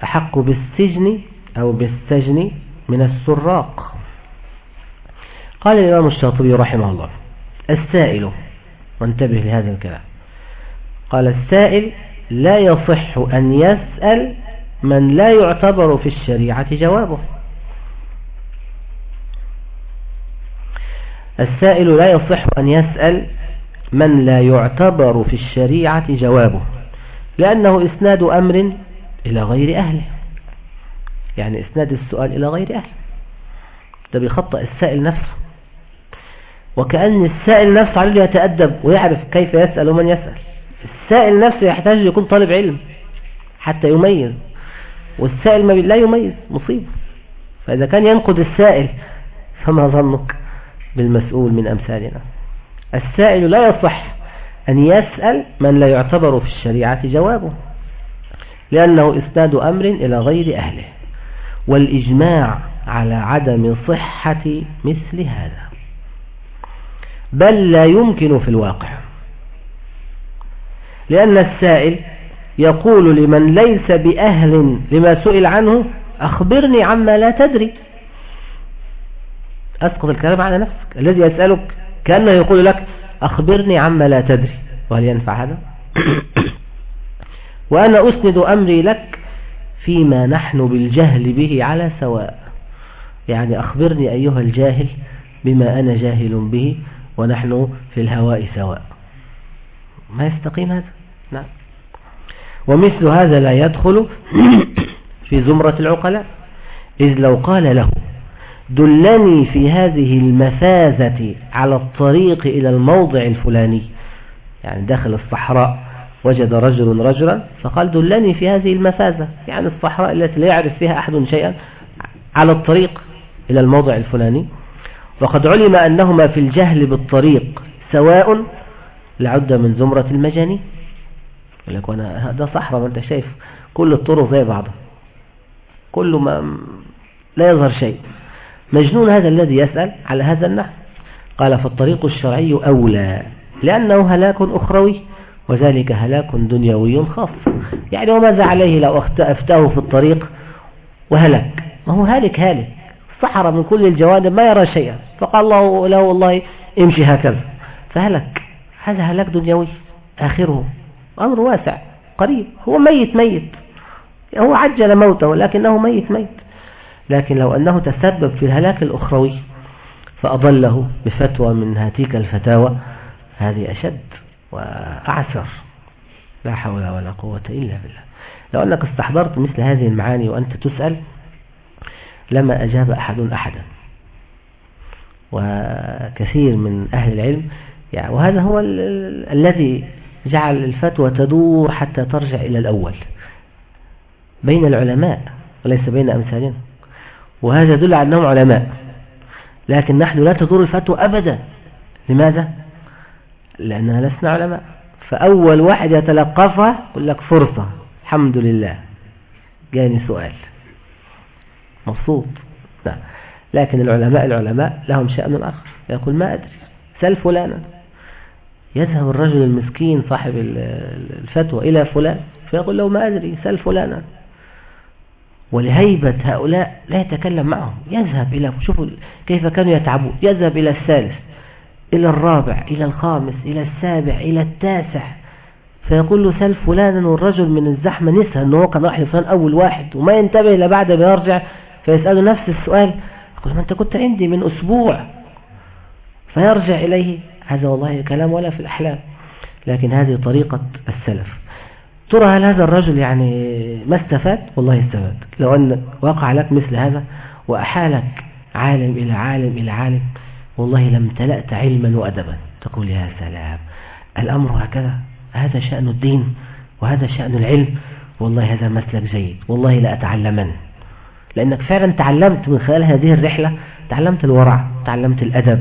أحق بالسجن أو بالسجن من السراق. قال الإمام الشاطبي رحمه الله السائل وانتبه لهذا الكلام. قال السائل لا يصح أن يسأل من لا يعتبر في الشريعة جوابه. السائل لا يصح أن يسأل من لا يعتبر في الشريعة جوابه لأنه إسناد أمر إلى غير أهله. يعني إسناد السؤال إلى غير أهله. ده بيخطأ السائل نفسه. وكأن السائل نفسه عليه يتأدب ويعرف كيف يسأل ومن يسأل. السائل نفسه يحتاج يكون طالب علم حتى يميز. والسائل ما لا يميز مصيبة. فإذا كان ينقد السائل فما ظنك بالمسؤول من أمثالنا. السائل لا يصح أن يسأل من لا يعتبر في الشريعة جوابه لأنه إسناد أمر إلى غير أهله. والإجماع على عدم صحة مثل هذا. بل لا يمكن في الواقع. لأن السائل يقول لمن ليس بأهل لما سئل عنه أخبرني عما لا تدري. أسقط الكلام على نفسك. الذي يسألك كأنه يقول لك أخبرني عما لا تدري. وهل ينفع هذا؟ *coughs* وأنا أسند أمري لك فيما نحن بالجهل به على سواء. يعني أخبرني أيها الجاهل بما أنا جاهل به ونحن في الهواء سواء. ما يستقيم هذا؟ نعم. ومثل هذا لا يدخل *clears throat* في زمرة العقلاء. إذ لو قال له دلني في هذه المفازة على الطريق إلى الموضع الفلاني. يعني داخل الصحراء وجد رجل رجلا فقال دلني في هذه المفازة. يعني الصحراء التي لا يعرف فيها أحد شيئا على الطريق إلى الموضع الفلاني. وقد علم أنهما في الجهل بالطريق سواء لعد من زمرة المجانين. يقول لك وأنا ده صحراء ما أنت شايف كل الطرق زي بعضها. كل ما لا يظهر شيء. مجنون هذا الذي يسأل على هذا النحو. قال فالطريق الشرعي أولى لأنه هلاك أخروي وذلك هلاك دنيوي خاص. يعني وماذا عليه لو أفتاه في الطريق وهلك؟ ما هو هالك هالك. صحر من كل الجوانب ما يرى شيئا. فقال الله له والله امشي هكذا. فهلك. هذا هلاك دنيوي. آخره. أمر واسع قريب. هو ميت ميت. هو عجل موته ولكنه ميت ميت. لكن لو أنه تسبب في الهلاك الأخروي فأضله بفتوى من هاتيك الفتاوى هذه أشد وأعسر. لا حول ولا قوة إلا بالله. لو أنك استحضرت مثل هذه المعاني وأنت تسأل لما أجاب أحد أحدا. وكثير من أهل العلم يعني وهذا هو الذي جعل الفتوى تدور حتى ترجع إلى الأول. بين العلماء وليس بين أمثالنا. وهذا يدل على أنهم علماء. لكن نحن لا تدور الفتوى أبدا. لماذا؟ لأننا لسنا علماء. فأول واحد يتلقفها يقول لك فرصة. الحمد لله. جاني سؤال. مبسوط. لكن العلماء العلماء لهم شأن آخر. يقول ما أدري. سل فلانا يذهب الرجل المسكين صاحب الفتوى إلى فلان فيقول له ما أدري سل فلانا ولهيبة هؤلاء لا يتكلم معهم يذهب إلى شوفوا كيف كانوا يتعبون يذهب إلى الثالث إلى الرابع إلى الخامس إلى السابع إلى التاسع. فيقول له سل فلانا والرجل من الزحمة نسى أنه هو كان راح لفلان أول واحد وما ينتبه إلى بعد ما يرجع فيسأله نفس السؤال يقول ما أنت كنت عندي من أسبوع. فيرجع إليه هذا والله كلام ولا في الأحلام لكن هذه طريقة السلف. ترى هل هذا الرجل يعني ما استفاد؟ والله استفاد. لو أن وقع لك مثل هذا وأحالك عالم إلى عالم إلى عالم والله لم تلأت علما وأدبا. تقول يا سلام الأمر هكذا. هذا شأن الدين وهذا شأن العلم. والله هذا مسلك جيد. والله لا أتعلمن. لأنك فعلا تعلمت من خلال هذه الرحلة تعلمت الورع تعلمت الأدب.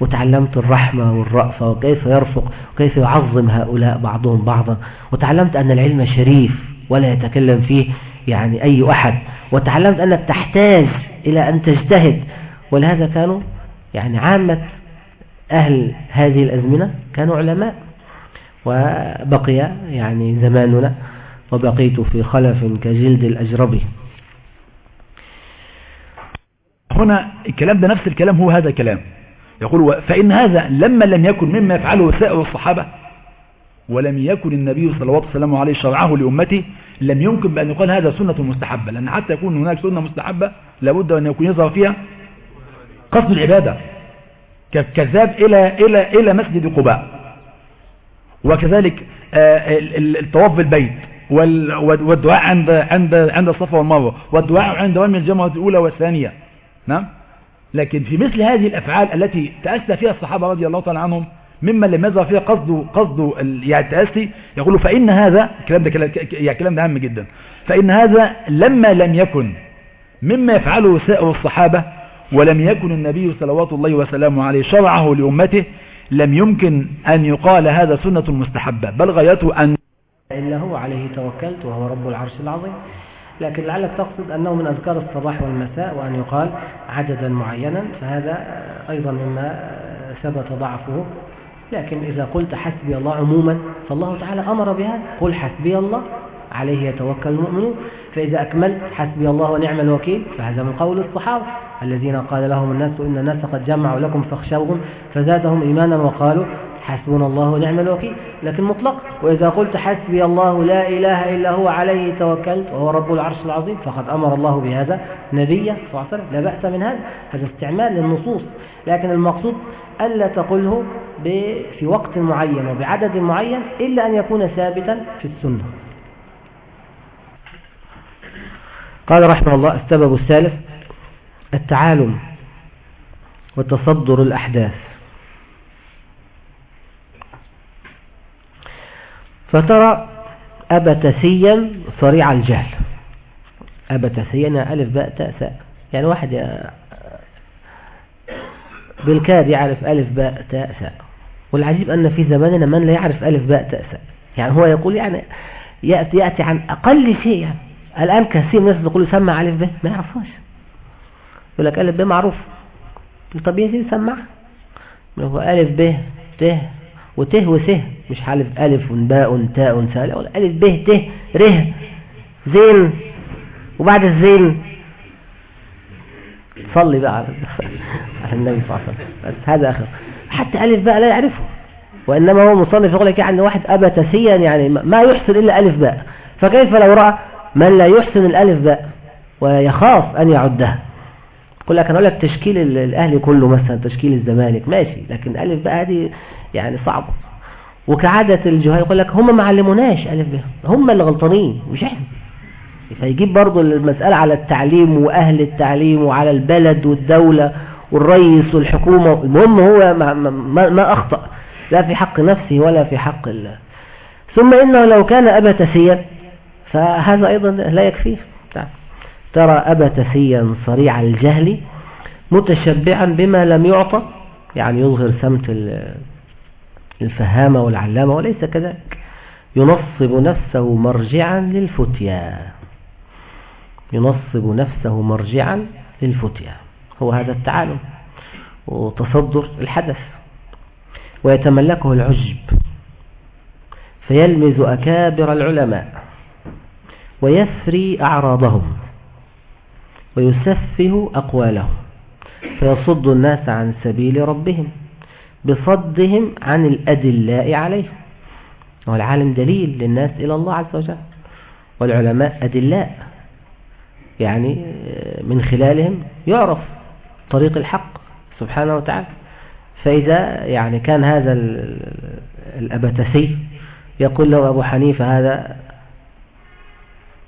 وتعلمت الرحمة والرأفة وكيف يرفق وكيف يعظم هؤلاء بعضهم بعضا وتعلمت أن العلم شريف ولا يتكلم فيه يعني أي أحد وتعلمت أنك تحتاج إلى أن تجتهد ولهذا كانوا يعني عامة أهل هذه الأزمنة كانوا علماء وبقي يعني زماننا وبقيت في خلف كجلد الأجربي هنا الكلام ده نفس الكلام هو هذا الكلام. يقول فإن هذا لما لم يكن مما يفعله سائر الصحابة ولم يكن النبي صلى الله عليه وسلم عليه شرعه لأمته لم يمكن بأن يقال هذا سنة مستحبة لأن حتى يكون هناك سنة مستحبة لابد أن يكون يظهر فيها قصد العبادة كالذهاب إلى, إلى, إلى مسجد قباء. وكذلك آه، الطواف بالبيت والدعاء عند عند عند الصفا والمروة والدعاء عند رمي الجمره الأولى والثانية. نعم؟ لكن في مثل هذه الأفعال التي تأسى فيها الصحابة رضي الله تعالى عنهم ممن لم يظهر فيها قصد قصد يعني التأسي يقول فإن هذا الكلام ده يعني كلام ده هام جدا. فإن هذا لما لم يكن مما يفعله سائر الصحابة ولم يكن النبي صلوات الله وسلامه عليه شرعه لأمته لم يمكن أن يقال هذا سنة مستحبة بل غايته أن إلا هو عليه توكلت وهو رب العرش العظيم. لكن لعلك تقصد أنه من أذكار الصباح والمساء وأن يقال عددا معينا فهذا أيضا مما ثبت ضعفه. لكن إذا قلت حسبي الله عموما فالله تعالى أمر بهذا. قل حسبي الله عليه يتوكل المؤمنون. فإذا أكملت حسبي الله ونعم الوكيل فهذا من قول الصحابة الذين قال لهم الناس إن الناس قد جمعوا لكم فاخشوهم فزادهم إيمانا وقالوا حسبنا الله ونعم الوكيل. لكن مطلق. وإذا قلت حسبي الله لا إله إلا هو عليه توكلت وهو رب العرش العظيم فقد أمر الله بهذا نبيه صلى الله عليه وسلم. لا بأس من هذا. هذا استعمال للنصوص. لكن المقصود ألا تقله في وقت معين وبعدد معين إلا أن يكون ثابتا في السنة. قال رحمه الله السبب الثالث التعالم وتصدر الأحداث. فترى أبتسيا صريع الجهل. أبتسيا ألف باء تاء ثاء. يعني واحد بالكاد يعرف ألف باء تاء ثاء. والعجيب أن في زماننا من لا يعرف ألف باء تأسى يعني هو يقول يعني يأتي, يأتي عن أقل شيء. يعني الآن كثير من الناس بيقولوا سمع ألف باء. ما يعرفهاش يقول لك ألف باء معروف. طب يا سيدي سمعها هو ألف ب ت وت وس مش حالف ألف باء تاء سال ولا ألف ب ت ر زين. وبعد الزين صلي بقى على *laughs* النبي صلى الله عليه وسلم. بس هذا آخر. حتى ألف باء لا يعرفه. وإنما هو مصنف يقول لك يعني واحد أبى تسيا يعني ما يحسن إلا ألف باء. فكيف لو رأى من لا يحسن الألف باء ويخاف أن يعدها يقول لك أنا أقول لك تشكيل الأهلي كله مثلا تشكيل الزمالك ماشي لكن ألف باء هذه يعني صعبة. وكعادة الجهال يقول لك هم ما علموناش ألف باء هم اللي غلطانين مش إحنا. فيجيب برضو المسألة على التعليم وأهل التعليم وعلى البلد والدولة والرئيس والحكومة. المهم هو ما, ما, ما أخطأ. لا في حق نفسه ولا في حق الله. ثم إنه لو كان أبا تسيا فهذا أيضا لا يكفيه ترى أبا تسيا صريع الجهل متشبعا بما لم يعطى يعني يظهر سمت الفهامة والعلامة وليس كذلك. ينصب نفسه مرجعا للفتيا. ينصب نفسه مرجعا للفتيا. هو هذا التعالم وتصدر الحدث ويتملكه العجب. فيلمز أكابر العلماء ويسري أعراضهم ويسفه أقوالهم. فيصد الناس عن سبيل ربهم. بصدهم عن الأدلاء عليه والعالم دليل للناس إلى الله عز وجل. والعلماء أدلاء. يعني من خلالهم يعرف طريق الحق سبحانه وتعالى. فإذا يعني كان هذا الأبتسي يقول له أبو حنيفة هذا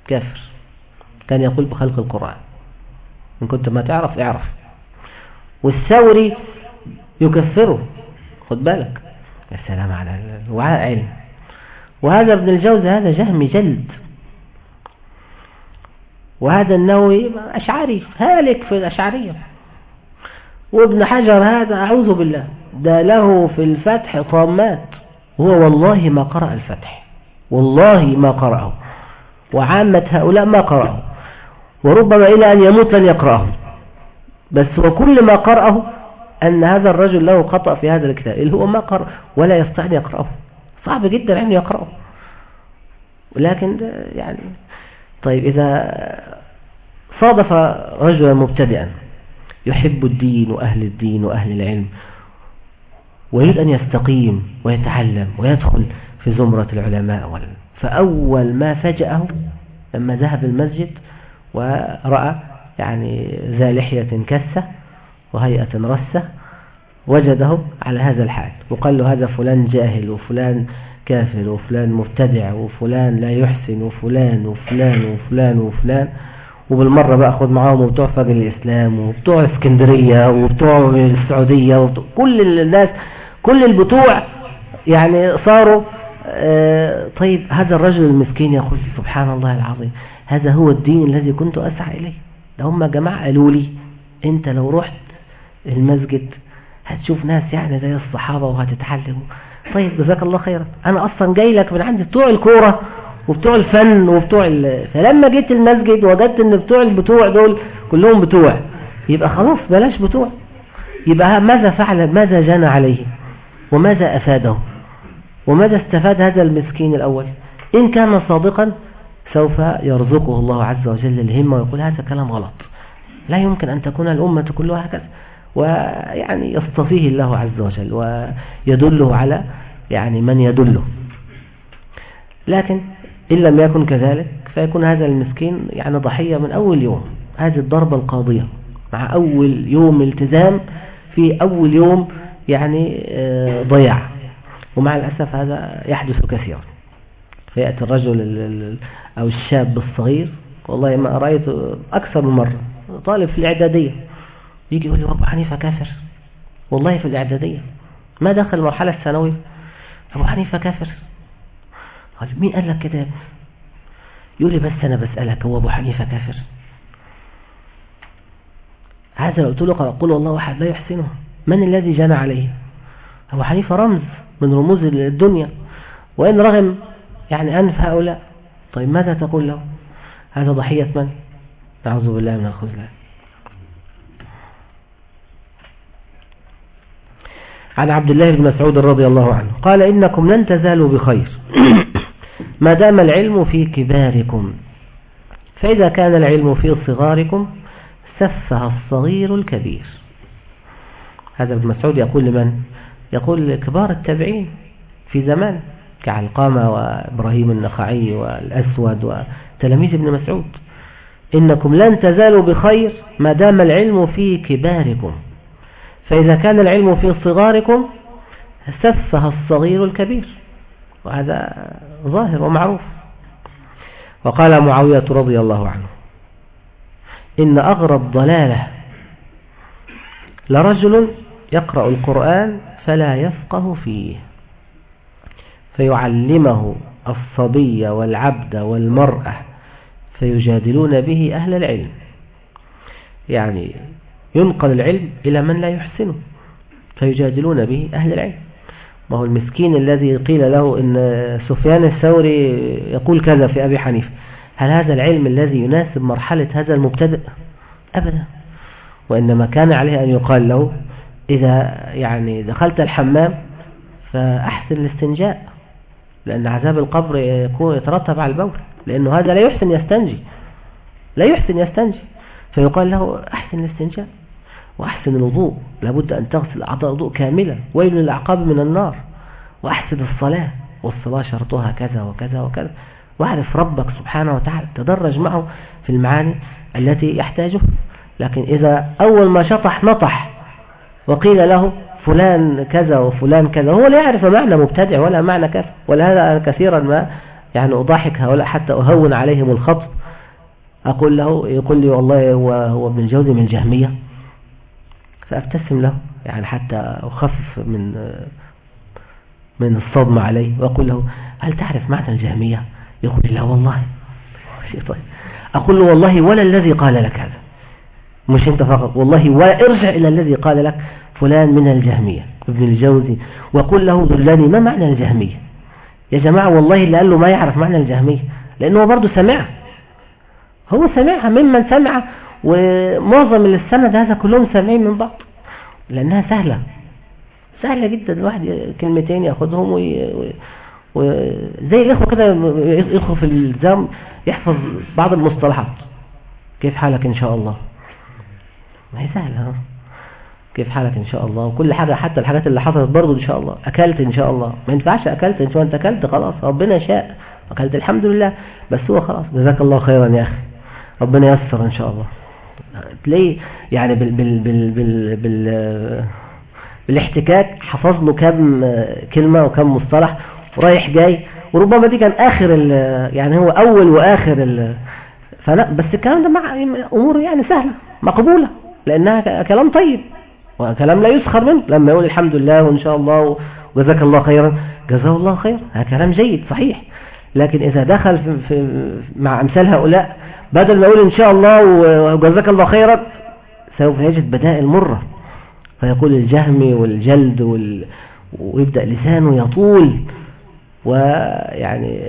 كافر. كان يقول بخلق القرآن. إن كنت ما تعرف اعرف. والثوري يكفره. خد بالك. يا سلام على الوعاء علم وهذا ابن الجوز هذا جهمي جلد. وهذا النووي أشعري هالك في الأشعرية. وابن حجر هذا أعوذ بالله ده له في الفتح طامات. هو والله ما قرأ الفتح. والله ما قرأه. وعامة هؤلاء ما قرأه. وربما إلى أن يموت لن يقرأه. بس وكل ما قرأه أن هذا الرجل له خطأ في هذا الكتاب اللي هو ما قرأ ولا يستطيع أن يقرأه. صعب جدا أن يقرأه. ولكن يعني طيب إذا صادف رجلا مبتدئا يحب الدين وأهل الدين وأهل العلم ويريد أن يستقيم ويتعلم ويدخل في زمرة العلماء. فأول ما فجأه لما ذهب المسجد ورأى يعني ذا لحية كسة وهيئة رسة وجده على هذا الحال وقال له هذا فلان جاهل وفلان كافر وفلان مبتدع وفلان لا يحسن وفلان وفلان وفلان وفلان وبالمرة بقى أخذ معاهم بتوع فجر الإسلام وبتوع اسكندرية وبتوع السعودية وبتوع كل الناس كل البتوع يعني صاروا آه طيب هذا الرجل المسكين يقول سبحان الله العظيم هذا هو الدين الذي كنت أسعى إليه ده هم جماعة قالوا لي أنت لو رحت المسجد هتشوف ناس يعني زي الصحابة وهتتعلم. طيب جزاك الله خيرا. أنا أصلا جاي لك من عند بتوع الكورة وبتوع الفن وبتوع ال... فلما جيت المسجد وجدت إن بتوع البتوع دول كلهم بتوع يبقى خلاص بلاش بتوع. يبقى ماذا فعل ماذا جنى عليه وماذا افاده وماذا استفاد هذا المسكين الأول؟ إن كان صادقا سوف يرزقه الله عز وجل الهمة ويقول هذا كلام غلط. لا يمكن أن تكون الأمة كلها هكذا. ويعني يصطفيه الله عز وجل ويدله على يعني من يدله. لكن إن لم يكن كذلك فيكون هذا المسكين يعني ضحية من أول يوم. هذه الضربة القاضية مع أول يوم التزام في أول يوم يعني آه، ضياع. ومع الأسف هذا يحدث كثيرا. فيأتي الرجل أو الشاب الصغير والله ما رأيت أكثر من مرة طالب في الإعدادية. يجي يقول لي أبو حنيفة كافر. والله في الإعدادية. ما دخل المرحلة الثانوية. أبو حنيفة كافر. قال مين قال لك كده؟ يقول لي بس أنا بسألك هو أبو حنيفة كافر. هذا لو قلت له قل والله واحد لا يحسنه من الذي جنى عليه؟ أبو حنيفة رمز من رموز الدنيا. وإن رغم يعني أنف هؤلاء. طيب ماذا تقول له؟ هذا ضحية من؟ نعوذ بالله من الخذلان عن عبد الله بن مسعود رضي الله عنه. قال إنكم لن تزالوا بخير. *coughs* ما دام العلم في كباركم فإذا كان العلم في صغاركم سفه الصغير الكبير. هذا ابن مسعود يقول لمن؟ يقول كبار التابعين في زمان كعلقامة وإبراهيم النخعي والأسود وتلاميذ ابن مسعود. إنكم لن تزالوا بخير ما دام العلم في كباركم. فإذا كان العلم في صغاركم سفه الصغير الكبير. وهذا ظاهر ومعروف. وقال معاوية رضي الله عنه إن أغرب ضلالة لرجل يقرأ القرآن فلا يفقه فيه فيعلمه الصبي والعبد والمرأة فيجادلون به أهل العلم. يعني ينقل العلم إلى من لا يحسنه فيجادلون به أهل العلم. ما هو المسكين الذي قيل له إن سفيان الثوري يقول كذا في أبي حنيفة هل هذا العلم الذي يناسب مرحلة هذا المبتدئ أبدا. وإنما كان عليه أن يقال له إذا يعني دخلت الحمام فأحسن الاستنجاء لأن عذاب القبر يكون يترتب على البول لأنه هذا لا يحسن يستنجي لا يحسن يستنجي. فيقال له أحسن الاستنجاء وأحسن الوضوء. لابد أن تغسل أعضاء الوضوء كاملة. ويل للأعقاب من النار. وأحسن الصلاة. والصلاة شرطها كذا وكذا وكذا. واعرف ربك سبحانه وتعالى. تدرج معه في المعاني التي يحتاجه. لكن إذا أول ما شطح نطح. وقيل له فلان كذا وفلان كذا. هو لا يعرف معنى مبتدع ولا معنى كذا. ولهذا كثيرا ما يعني أضاحك هؤلاء حتى أهون عليهم الخطب. أقول له يقول لي والله هو, هو ابن الجوزي من الجهمية. فأبتسم له يعني حتى أخفف من من الصدمة عليه وأقول له هل تعرف معنى الجهمية؟ يقول لا والله. طيب أقول له والله ولا الذي قال لك هذا. مش أنت فقط. والله وارجع إلى الذي قال لك فلان من الجهمية ابن الجوزي. وقل له ذلاني ما معنى الجهمية؟ يا جماعة والله اللي قال له ما يعرف معنى الجهمية لأنه برضه سمع. هو سمعها ممن سمع ومعظم السند هذا كلهم سامعين من بعض لأنها سهلة. سهلة جدا الواحد كلمتين ياخدهم وي... وزي الإخوة كده يدخل في الزام يحفظ بعض المصطلحات. كيف حالك إن شاء الله؟ ما هي سهلة كيف حالك إن شاء الله؟ وكل حاجة حتى الحاجات اللي حصلت برضو إن شاء الله. أكلت إن شاء الله. ما ينفعش أكلت إن شاء أنت أكلت خلاص. ربنا شاء. أكلت الحمد لله بس هو خلاص. جزاك الله خيرا يا أخي. ربنا يسر إن شاء الله. تلاقي يعني بال بال بال بال بال بالاحتكاك حفظ له كم كلمة وكم مصطلح ورايح جاي وربما دي كان آخر يعني هو أول وآخر ال فلا بس الكلام ده مع أمور يعني سهلة مقبولة لأنها كلام طيب وكلام لا يسخر منه لما يقول الحمد لله وإن شاء الله وجزاك الله خيرا جزاه الله خير هذا كلام جيد صحيح لكن إذا دخل في مع أمثال هؤلاء بدل ما يقول إن شاء الله وجزاك الله خيرا سوف يجد بدائل مرة. فيقول الجهم والجلد وال... ويبدأ لسانه يطول ويعني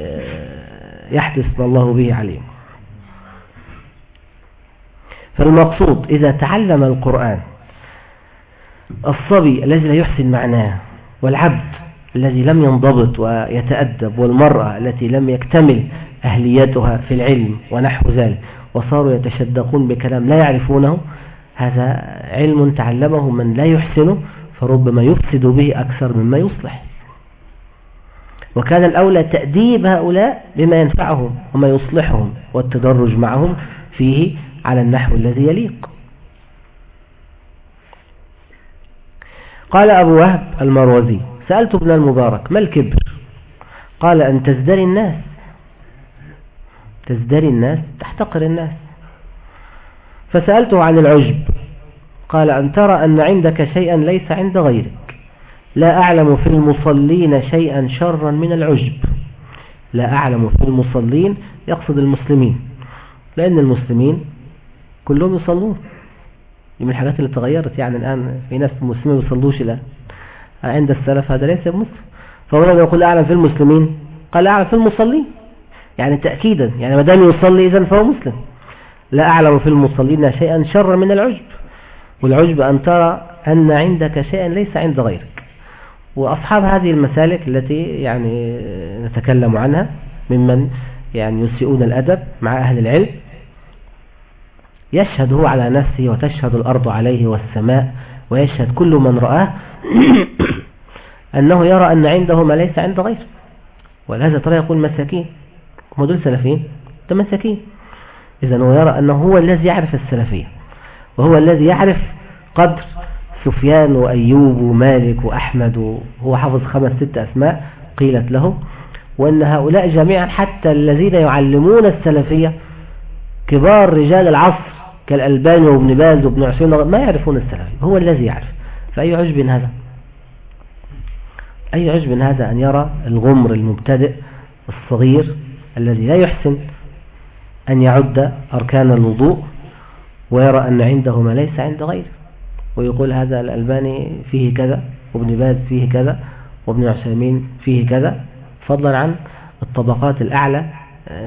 يحدث ما الله به عليه فالمقصود إذا تعلم القرآن الصبي الذي لا يحسن معناه والعبد الذي لم ينضبط ويتأدب والمرأة التي لم يكتمل أهليتها في العلم ونحو ذلك وصاروا يتشدقون بكلام لا يعرفونه. هذا علم تعلمه من لا يحسنه فربما يفسد به أكثر مما يصلح. وكان الأولى تأديب هؤلاء بما ينفعهم وما يصلحهم والتدرج معهم فيه على النحو الذي يليق. قال أبو وهب المروزي سألت ابن المبارك ما الكبر؟ قال أن تزدري الناس. تزدري الناس تحتقر الناس. فسألته عن العجب. قال أن ترى أن عندك شيئا ليس عند غيرك. لا أعلم في المصلين شيئا شرا من العجب. لا أعلم في المصلين يقصد المسلمين. لأن المسلمين كلهم يصلون. من الحاجات اللي تغيرت يعني الآن. في ناس مسلمين يصلوش الآن. عند السلف هذا ليس مسلم لما يقول أعلم في المسلمين؟ قال أعلم في المصلين. يعني تأكيدا يعني ما دام يصلي إذن فهو مسلم. لا أعلم في المصلين شيئا شر من العجب. والعجب أن ترى أن عندك شيئا ليس عند غيرك. وأصحاب هذه المسالك التي يعني نتكلم عنها ممن يعني يسيئون الأدب مع أهل العلم يشهد هو على نفسه وتشهد الأرض عليه والسماء ويشهد كل من رآه *coughs* أنه يرى أن عنده ما ليس عند غيره. ولهذا ترى يقول مساكين. هم دول سلفيين ده مساكين إذا هو يرى أنه هو الذي يعرف السلفية وهو الذي يعرف قدر سفيان وأيوب ومالك وأحمد هو حفظ خمس ست أسماء قيلت له وأن هؤلاء جميعا حتى الذين يعلمون السلفية كبار رجال العصر كالألباني وابن باز وابن عثيمين ما يعرفون السلفية هو الذي يعرف. فأي عجب هذا؟ أي عجب هذا أن يرى الغمر المبتدئ الصغير الذي لا يحسن أن يعد أركان الوضوء ويرى أن عنده ما ليس عند غيره. ويقول هذا الألباني فيه كذا وابن باز فيه كذا وابن عثيمين فيه كذا. فضلا عن الطبقات الأعلى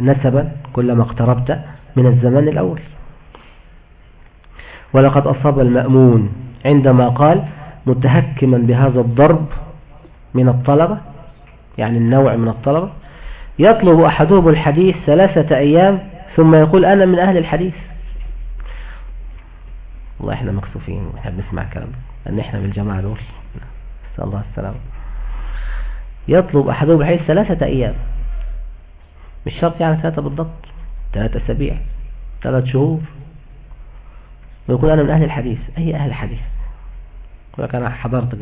نسبا كلما اقتربت من الزمان الأول. ولقد أصاب المأمون عندما قال متهكما بهذا الضرب من الطلبة يعني النوع من الطلبة يطلب أحدهم الحديث ثلاثة أيام ثم يقول أنا من أهل الحديث. والله إحنا مكسوفين ونحب نسمع كلام. أن إحنا من الجماعة دول. نسأل الله السلامة. يطلب أحدهم الحديث ثلاثة أيام. مش شرط يعني ثلاثة بالضبط ثلاثة أسابيع ثلاث شهور. ويقول أنا من أهل الحديث. أي أهل الحديث؟ يقول لك أنا حضرت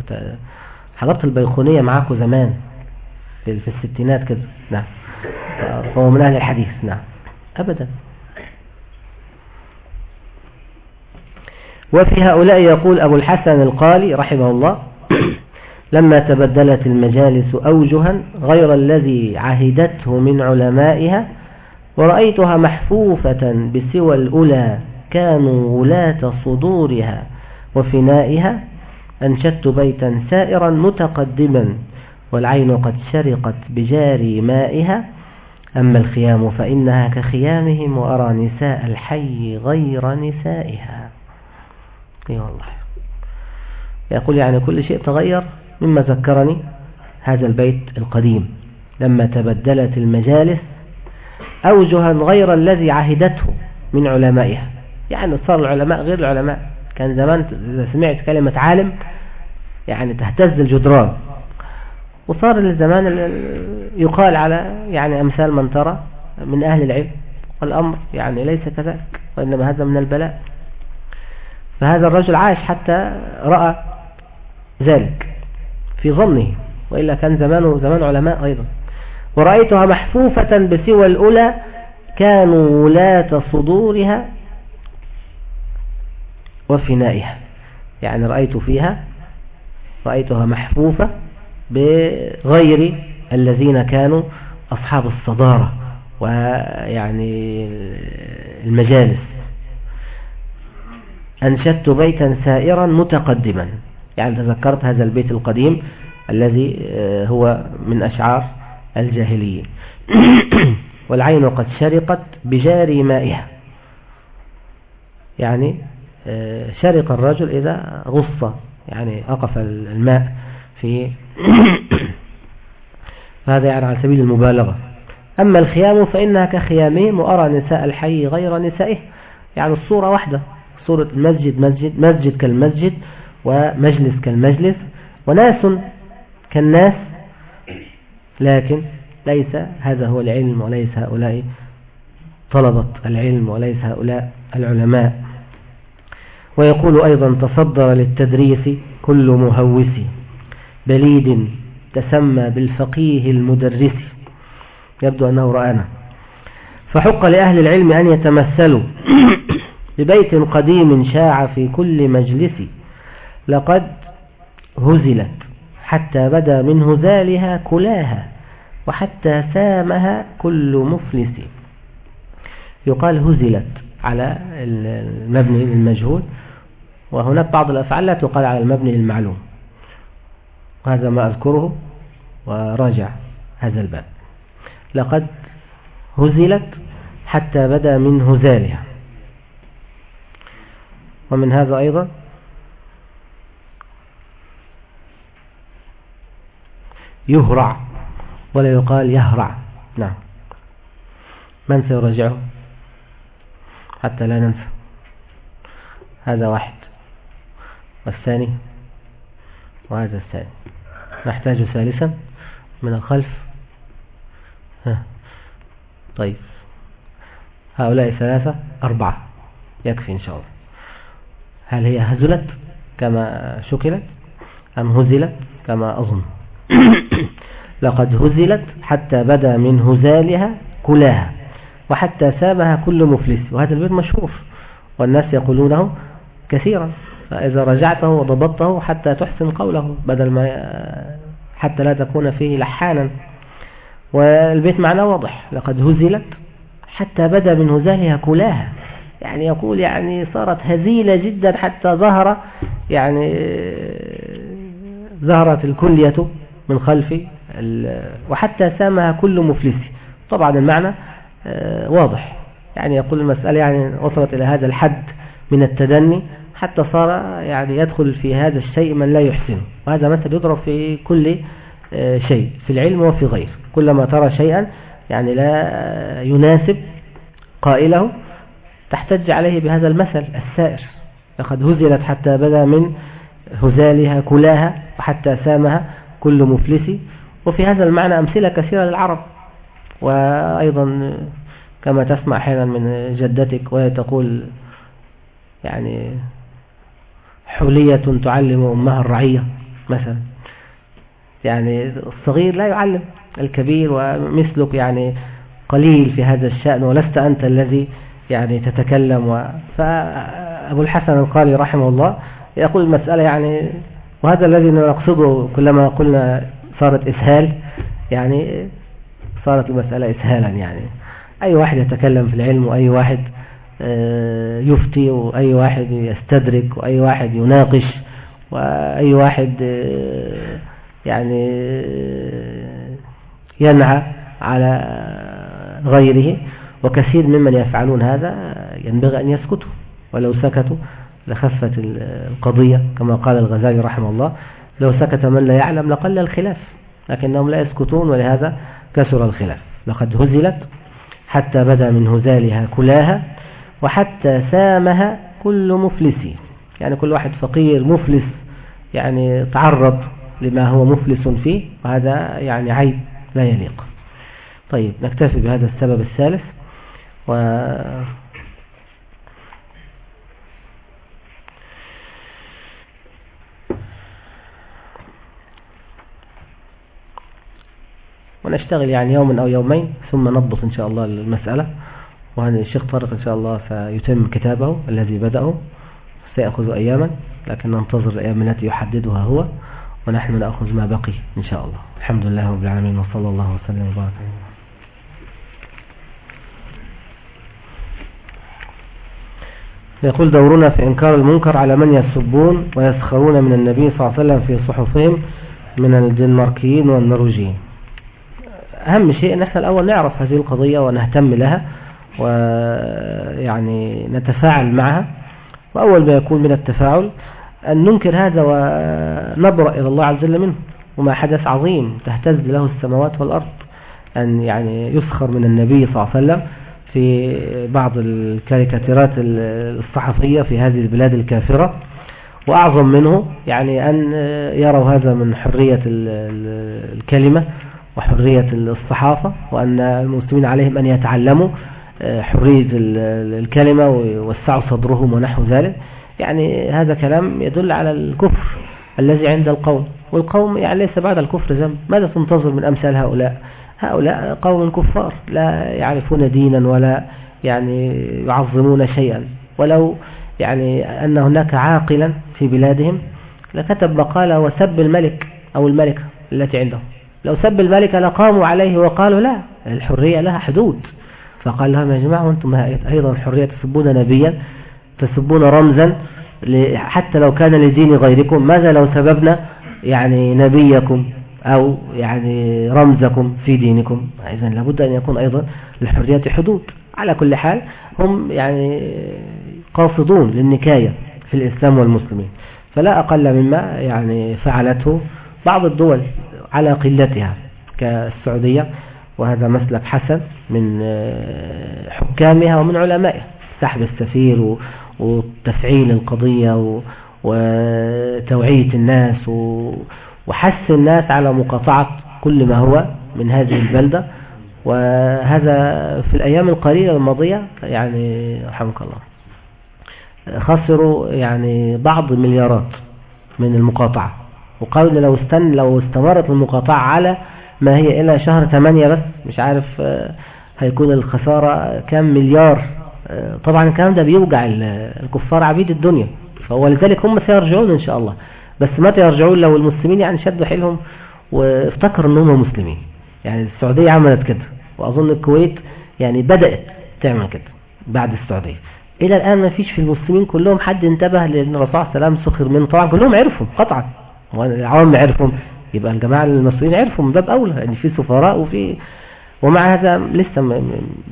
حضرت البيخونية معاكم زمان. في الستينات كده نعم. فهو من أهل الحديث. نعم. أبدا. وفي هؤلاء يقول أبو الحسن القالي رحمه الله لما تبدلت المجالس أوجها غير الذي عهدته من علمائها ورأيتها محفوفة بسوى الأولى كانوا ولاة صدورها وفنائها أنشدت بيتا سائرا متقدما والعين قد شرقت بجاري مائها أما الخيام فإنها كخيامهم وأرى نساء الحي غير نسائها. إي والله. يقول يعني كل شيء تغير مما ذكرني هذا البيت القديم. لما تبدلت المجالس أوجها غير الذي عهدته من علمائها. يعني صار العلماء غير العلماء. كان زمان سمعت كلمة عالم يعني تهتز الجدران. وصار الزمان يقال على يعني أمثال من ترى من أهل العلم. والأمر يعني ليس كذلك وإنما هذا من البلاء. فهذا الرجل عاش حتى رأى ذلك في ظنه وإلا كان زمانه زمان علماء أيضا. ورأيتها محفوفة بسوى الأولى كانوا ولاة صدورها وفنائها. يعني رأيت فيها رأيتها محفوفة بغير الذين كانوا أصحاب الصدارة ويعني المجالس. أنشدت بيتا سائرا متقدما. يعني تذكرت هذا البيت القديم الذي آه، هو من أشعار الجاهلية *coughs* والعين قد شرقت بجاري مائها. يعني آه، شرق الرجل إذا غص يعني أقف الماء. في *coughs* هذا يعني على سبيل المبالغة. أما الخيام فإنها كخيامهم وأرى نساء الحي غير نسائه. يعني الصورة واحدة صورة المسجد مسجد مسجد كالمسجد ومجلس كالمجلس. وناس كالناس لكن ليس هذا هو العلم وليس هؤلاء طلبة العلم وليس هؤلاء العلماء. ويقول أيضا تصدر للتدريس كل مهوس. بليد تسمى بالفقيه المدرس. يبدو أنه رآنا. فحق لأهل العلم أن يتمثلوا *coughs* ببيت قديم شاع في كل مجلس. لقد هزلت حتى بدا من هزالها كلاها وحتى سامها كل مفلس. يقال هزلت على المبني للمجهول وهناك بعض الأفعال لا تقال على المبني للمعلوم وهذا ما أذكره وراجع هذا الباب. لقد هزلت حتى بدا من هزالها. ومن هذا أيضا يهرع ولا يقال يهرع. نعم. من سيراجعه؟ حتى لا ننسى. هذا واحد. والثاني؟ وهذا الثاني نحتاج ثالثا من الخلف. ها. طيب. هؤلاء ثلاثة أربعة. يكفي إن شاء الله. هل هي هزلت كما شكلت أم هزلت كما أظن؟ *coughs* لقد هزلت حتى بدا من هزالها كلاها وحتى سامها كل مفلس. وهذا البيت مشهور والناس يقولونه كثيرا. فإذا رجعته وضبطته حتى تحسن قوله بدل ما حتى لا تكون فيه لحانا. والبيت معناه واضح لقد هزلت حتى بدا من هزالها كلاها يعني يقول يعني صارت هزيلة جدا حتى ظهر يعني ظهرت الكلية من خلف وحتى سامها كل مفلس. طبعا المعنى آه، واضح. يعني يقول المسألة يعني وصلت إلى هذا الحد من التدني. حتى صار يعني يدخل في هذا الشيء من لا يحسنه وهذا مثل يضرب في كل آه، شيء في العلم وفي غير. كلما ترى شيئا يعني لا يناسب قائله تحتج عليه بهذا المثل السائر. لقد هزلت حتى بدا من هزالها كلاها وحتى سامها كل مفلس. وفي هذا المعنى أمثلة كثيرة للعرب. وأيضا كما تسمع أحيانا من جدتك وهي تقول يعني حلية تعلم أمها الرعية مثلا. يعني الصغير لا يعلم الكبير ومثلك يعني قليل في هذا الشأن ولست أنت الذي يعني تتكلم. و... فأبو الحسن القالي رحمه الله يقول المسألة يعني وهذا الذي نقصده كلما قلنا صارت إسهال يعني صارت المسألة إسهالا يعني. أي واحد يتكلم في العلم وأي واحد يفتي وأي واحد يستدرك وأي واحد يناقش وأي واحد آه، يعني آه، ينعى على غيره. وكثير ممن يفعلون هذا ينبغي أن يسكتوا ولو سكتوا لخفت القضية. كما قال الغزالي رحمه الله لو سكت من لا يعلم لقل الخلاف لكنهم لا يسكتون ولهذا كسر الخلاف. لقد هزلت حتى بدا من هزالها كلاها وحتى سامها كل مفلس. يعني كل واحد فقير مفلس يعني تعرض لما هو مفلس فيه وهذا يعني عيب لا يليق. طيب نكتفي بهذا السبب الثالث. و ونشتغل يعني يوما أو يومين ثم نضبط إن شاء الله المسألة. وهذا الشيخ طارق إن شاء الله سيتم كتابه الذي بدأه سيأخذ أياما لكن ننتظر الأيام التي يحددها هو ونحن نأخذ ما بقي إن شاء الله. الحمد لله رب العالمين وصلى الله وسلم وبارك يقول دورنا في إنكار المنكر على من يسبون ويسخرون من النبي صلى الله عليه وسلم في صحفهم من الدنماركيين والنرويجيين. أهم شيء أن إحنا الأول نعرف هذه القضية ونهتم لها ويعني نتفاعل معها. وأول ما يكون من التفاعل أن ننكر هذا ونبرأ إلى الله عز وجل منه. وما حدث عظيم تهتز له السماوات والأرض. أن يعني يسخر من النبي صلى الله عليه وسلم في بعض الكاريكاتيرات الصحفية في هذه البلاد الكافرة. وأعظم منه يعني أن يروا هذا من حرية الكلمة وحرية الصحافة. وأن المسلمين عليهم أن يتعلموا حرية الكلمة ويوسعوا صدرهم ونحو ذلك. يعني هذا كلام يدل على الكفر الذي عند القوم. والقوم يعني ليس بعد الكفر ذنب. ماذا تنتظر من أمثال هؤلاء؟ هؤلاء قوم كفار لا يعرفون دينا ولا يعني يعظمون شيئا. ولو يعني أن هناك عاقلا في بلادهم لكتب مقالة وسب الملك أو الملكة التي عندهم. لو سب الملك لقاموا عليه وقالوا لا الحرية لها حدود. فقال لهم يا جماعة أنتم أيضا الحرية تسبون نبيا تسبون رمزا حتى لو كان لدين غيركم ماذا لو سببنا يعني نبيكم أو يعني رمزكم في دينكم؟ إذا لابد أن يكون أيضا للحرية حدود. على كل حال هم يعني قاصدون للنكاية في الإسلام والمسلمين. فلا أقل مما يعني فعلته بعض الدول على قلتها كالسعودية. وهذا مسلك حسن من آه، حكامها ومن علمائها. سحب السفير وتفعيل القضية وتوعية الناس وحث الناس على مقاطعة كل ما هو من هذه البلدة. وهذا في الأيام القليلة الماضية يعني رحمك الله خسروا يعني بعض المليارات من المقاطعة. وقالوا لو استن لو استمرت المقاطعة على ما هي إلى شهر 8 بس مش عارف آه، هيكون الخسارة كام مليار. آه، طبعا الكلام ده بيوجع الكفار عبيد الدنيا. ولذلك هم سيرجعون إن شاء الله. بس متى يرجعون لو المسلمين يعني شدوا حيلهم وافتكروا ان هم مسلمين. يعني السعودية عملت كده. وأظن الكويت يعني بدأت تعمل كده بعد السعودية. إلى الآن ما فيش في المسلمين كلهم حد انتبه لأن عليه وسلم سخر منه. طبعا كلهم عرفوا قطعا. والعوام عرفوا يبقى الجماعة المسؤولين عرفوا. من باب أولى. ان في سفراء وفي ومع هذا لسه م...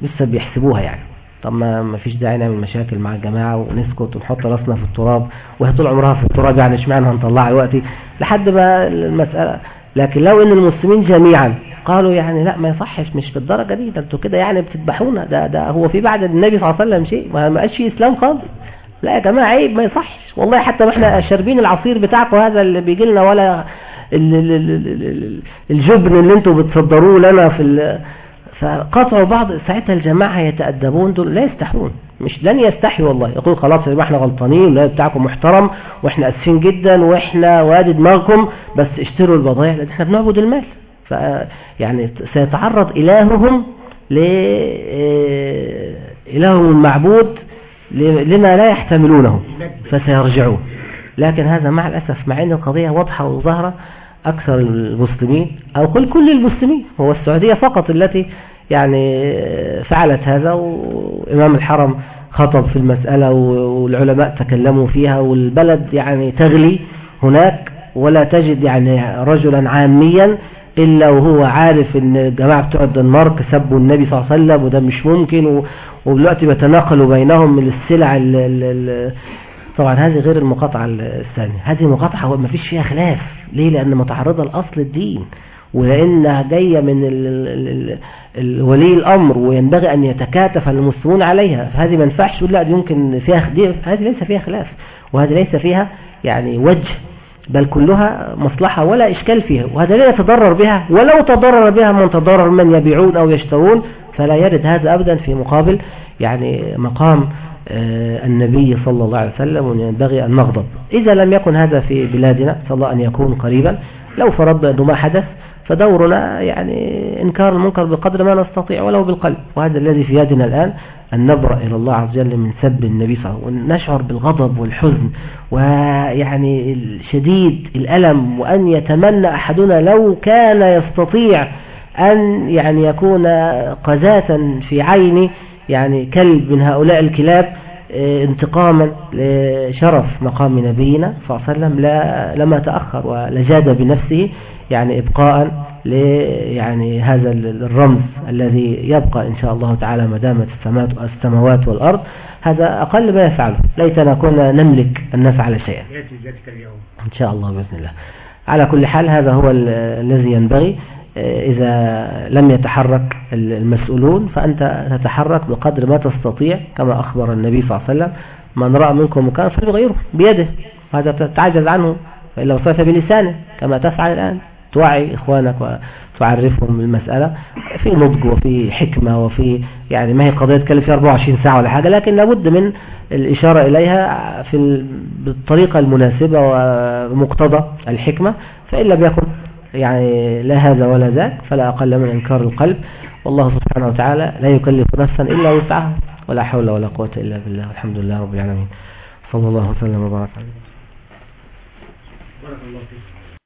لسه بيحسبوها يعني. طب ما ما فيش داعي نعمل مشاكل مع الجماعة ونسكت ونحط راسنا في التراب وهي طول عمرها في التراب يعني اشمعنى هنطلعها دلوقتي؟ لحد ما المسألة. لكن لو إن المسلمين جميعا قالوا يعني لا ما يصحش مش بالدرجة دي ده أنتوا كده يعني بتذبحونا ده ده هو في بعد النبي صلى الله عليه وسلم شيء ما بقاش في إسلام خالص. لا يا جماعة عيب ما يصحش. والله حتى ما إحنا شاربين العصير بتاعكم هذا اللي بيجي لنا ولا الجبن اللي أنتوا بتصدروه لنا في فقطعوا بعض ساعتها الجماعة يتأدبون دول لا يستحون مش لن يستحي والله. يقول خلاص يبقى إحنا غلطانين والله بتاعكم محترم وإحنا آسفين جدا وإحنا وادي دماغكم بس اشتروا البضائع لأن إحنا بنعبد المال. ف يعني سيتعرض إلههم ل آه، إلههم المعبود لما لا يحتملونه فسيرجعون. لكن هذا مع الأسف مع أن القضية واضحة وظاهرة أكثر المسلمين أو كل كل المسلمين هو السعودية فقط التي يعني فعلت هذا وإمام الحرم خطب في المسألة والعلماء تكلموا فيها والبلد يعني تغلي هناك ولا تجد يعني رجلا عاميا إلا وهو عارف إن الجماعة بتوع الدنمارك سبوا النبي صلى الله عليه وسلم وده مش ممكن ودلوقتي بيتناقلوا بينهم من السلع طبعا هذه غير المقاطعة الثانية. هذه مقاطعة ما فيش فيها خلاف. ليه؟ لأن متعرضة لأصل الدين. ولأنها جاية من ولي الأمر وينبغي أن يتكاتف المسلمون عليها. فهذه ما ينفعش. لا دي يمكن فيها هذه ليس فيها خلاف. وهذه ليس فيها يعني وجه. بل كلها مصلحة ولا إشكال فيها. وهذا لا يتضرر بها. ولو تضرر بها من تضرر من يبيعون أو يشترون فلا يرد هذا أبدا في مقابل يعني مقام النبي صلى الله عليه وسلم وينبغي أن نغضب. إذا لم يكن هذا في بلادنا صلى الله أن يكون قريبا. لو فرضنا أنه ما حدث فدورنا يعني إنكار المنكر بقدر ما نستطيع ولو بالقلب. وهذا الذي في يدنا الآن أن نبرأ إلى الله عز وجل من سب النبي صلى الله عليه وسلم ونشعر بالغضب والحزن ويعني شديد الألم وأن يتمنى أحدنا لو كان يستطيع أن يعني يكون قذاة في عينه يعني كلب من هؤلاء الكلاب آه، انتقاما لشرف مقام نبينا صلى الله عليه وسلم لا لما تأخر ولجاد بنفسه يعني إبقاء ل يعني هذا الرمز الذي يبقى إن شاء الله تعالى ما دامت السماوات والأرض. هذا أقل ما يفعله. ليتنا كنا نملك أن نفعل شيئا. إن شاء الله بإذن الله. على كل حال هذا هو الذي ينبغي. إذا لم يتحرك المسؤولون فأنت تتحرك بقدر ما تستطيع كما أخبر النبي صلى الله عليه وسلم من رأى منكم مكان فليغيره بيده. هذا تعجز عنه فإلا وصيف بلسانه كما تفعل الآن. توعي إخوانك وتعرفهم المسألة في نضج وفي حكمة وفي يعني ما هي قضية تكلف فيها 24 ساعة ولا حاجة لكن لابد من الإشارة إليها في بالطريقة المناسبة ومقتضى الحكمة فإن لم يكن يعني لا هذا ولا ذاك فلا أقل من إنكار القلب. والله سبحانه وتعالى لا يكلف نفسا إلا وسعها ولا حول ولا قوة إلا بالله. الحمد لله رب العالمين. صلى الله وسلم وبارك عليه. بارك الله فيك.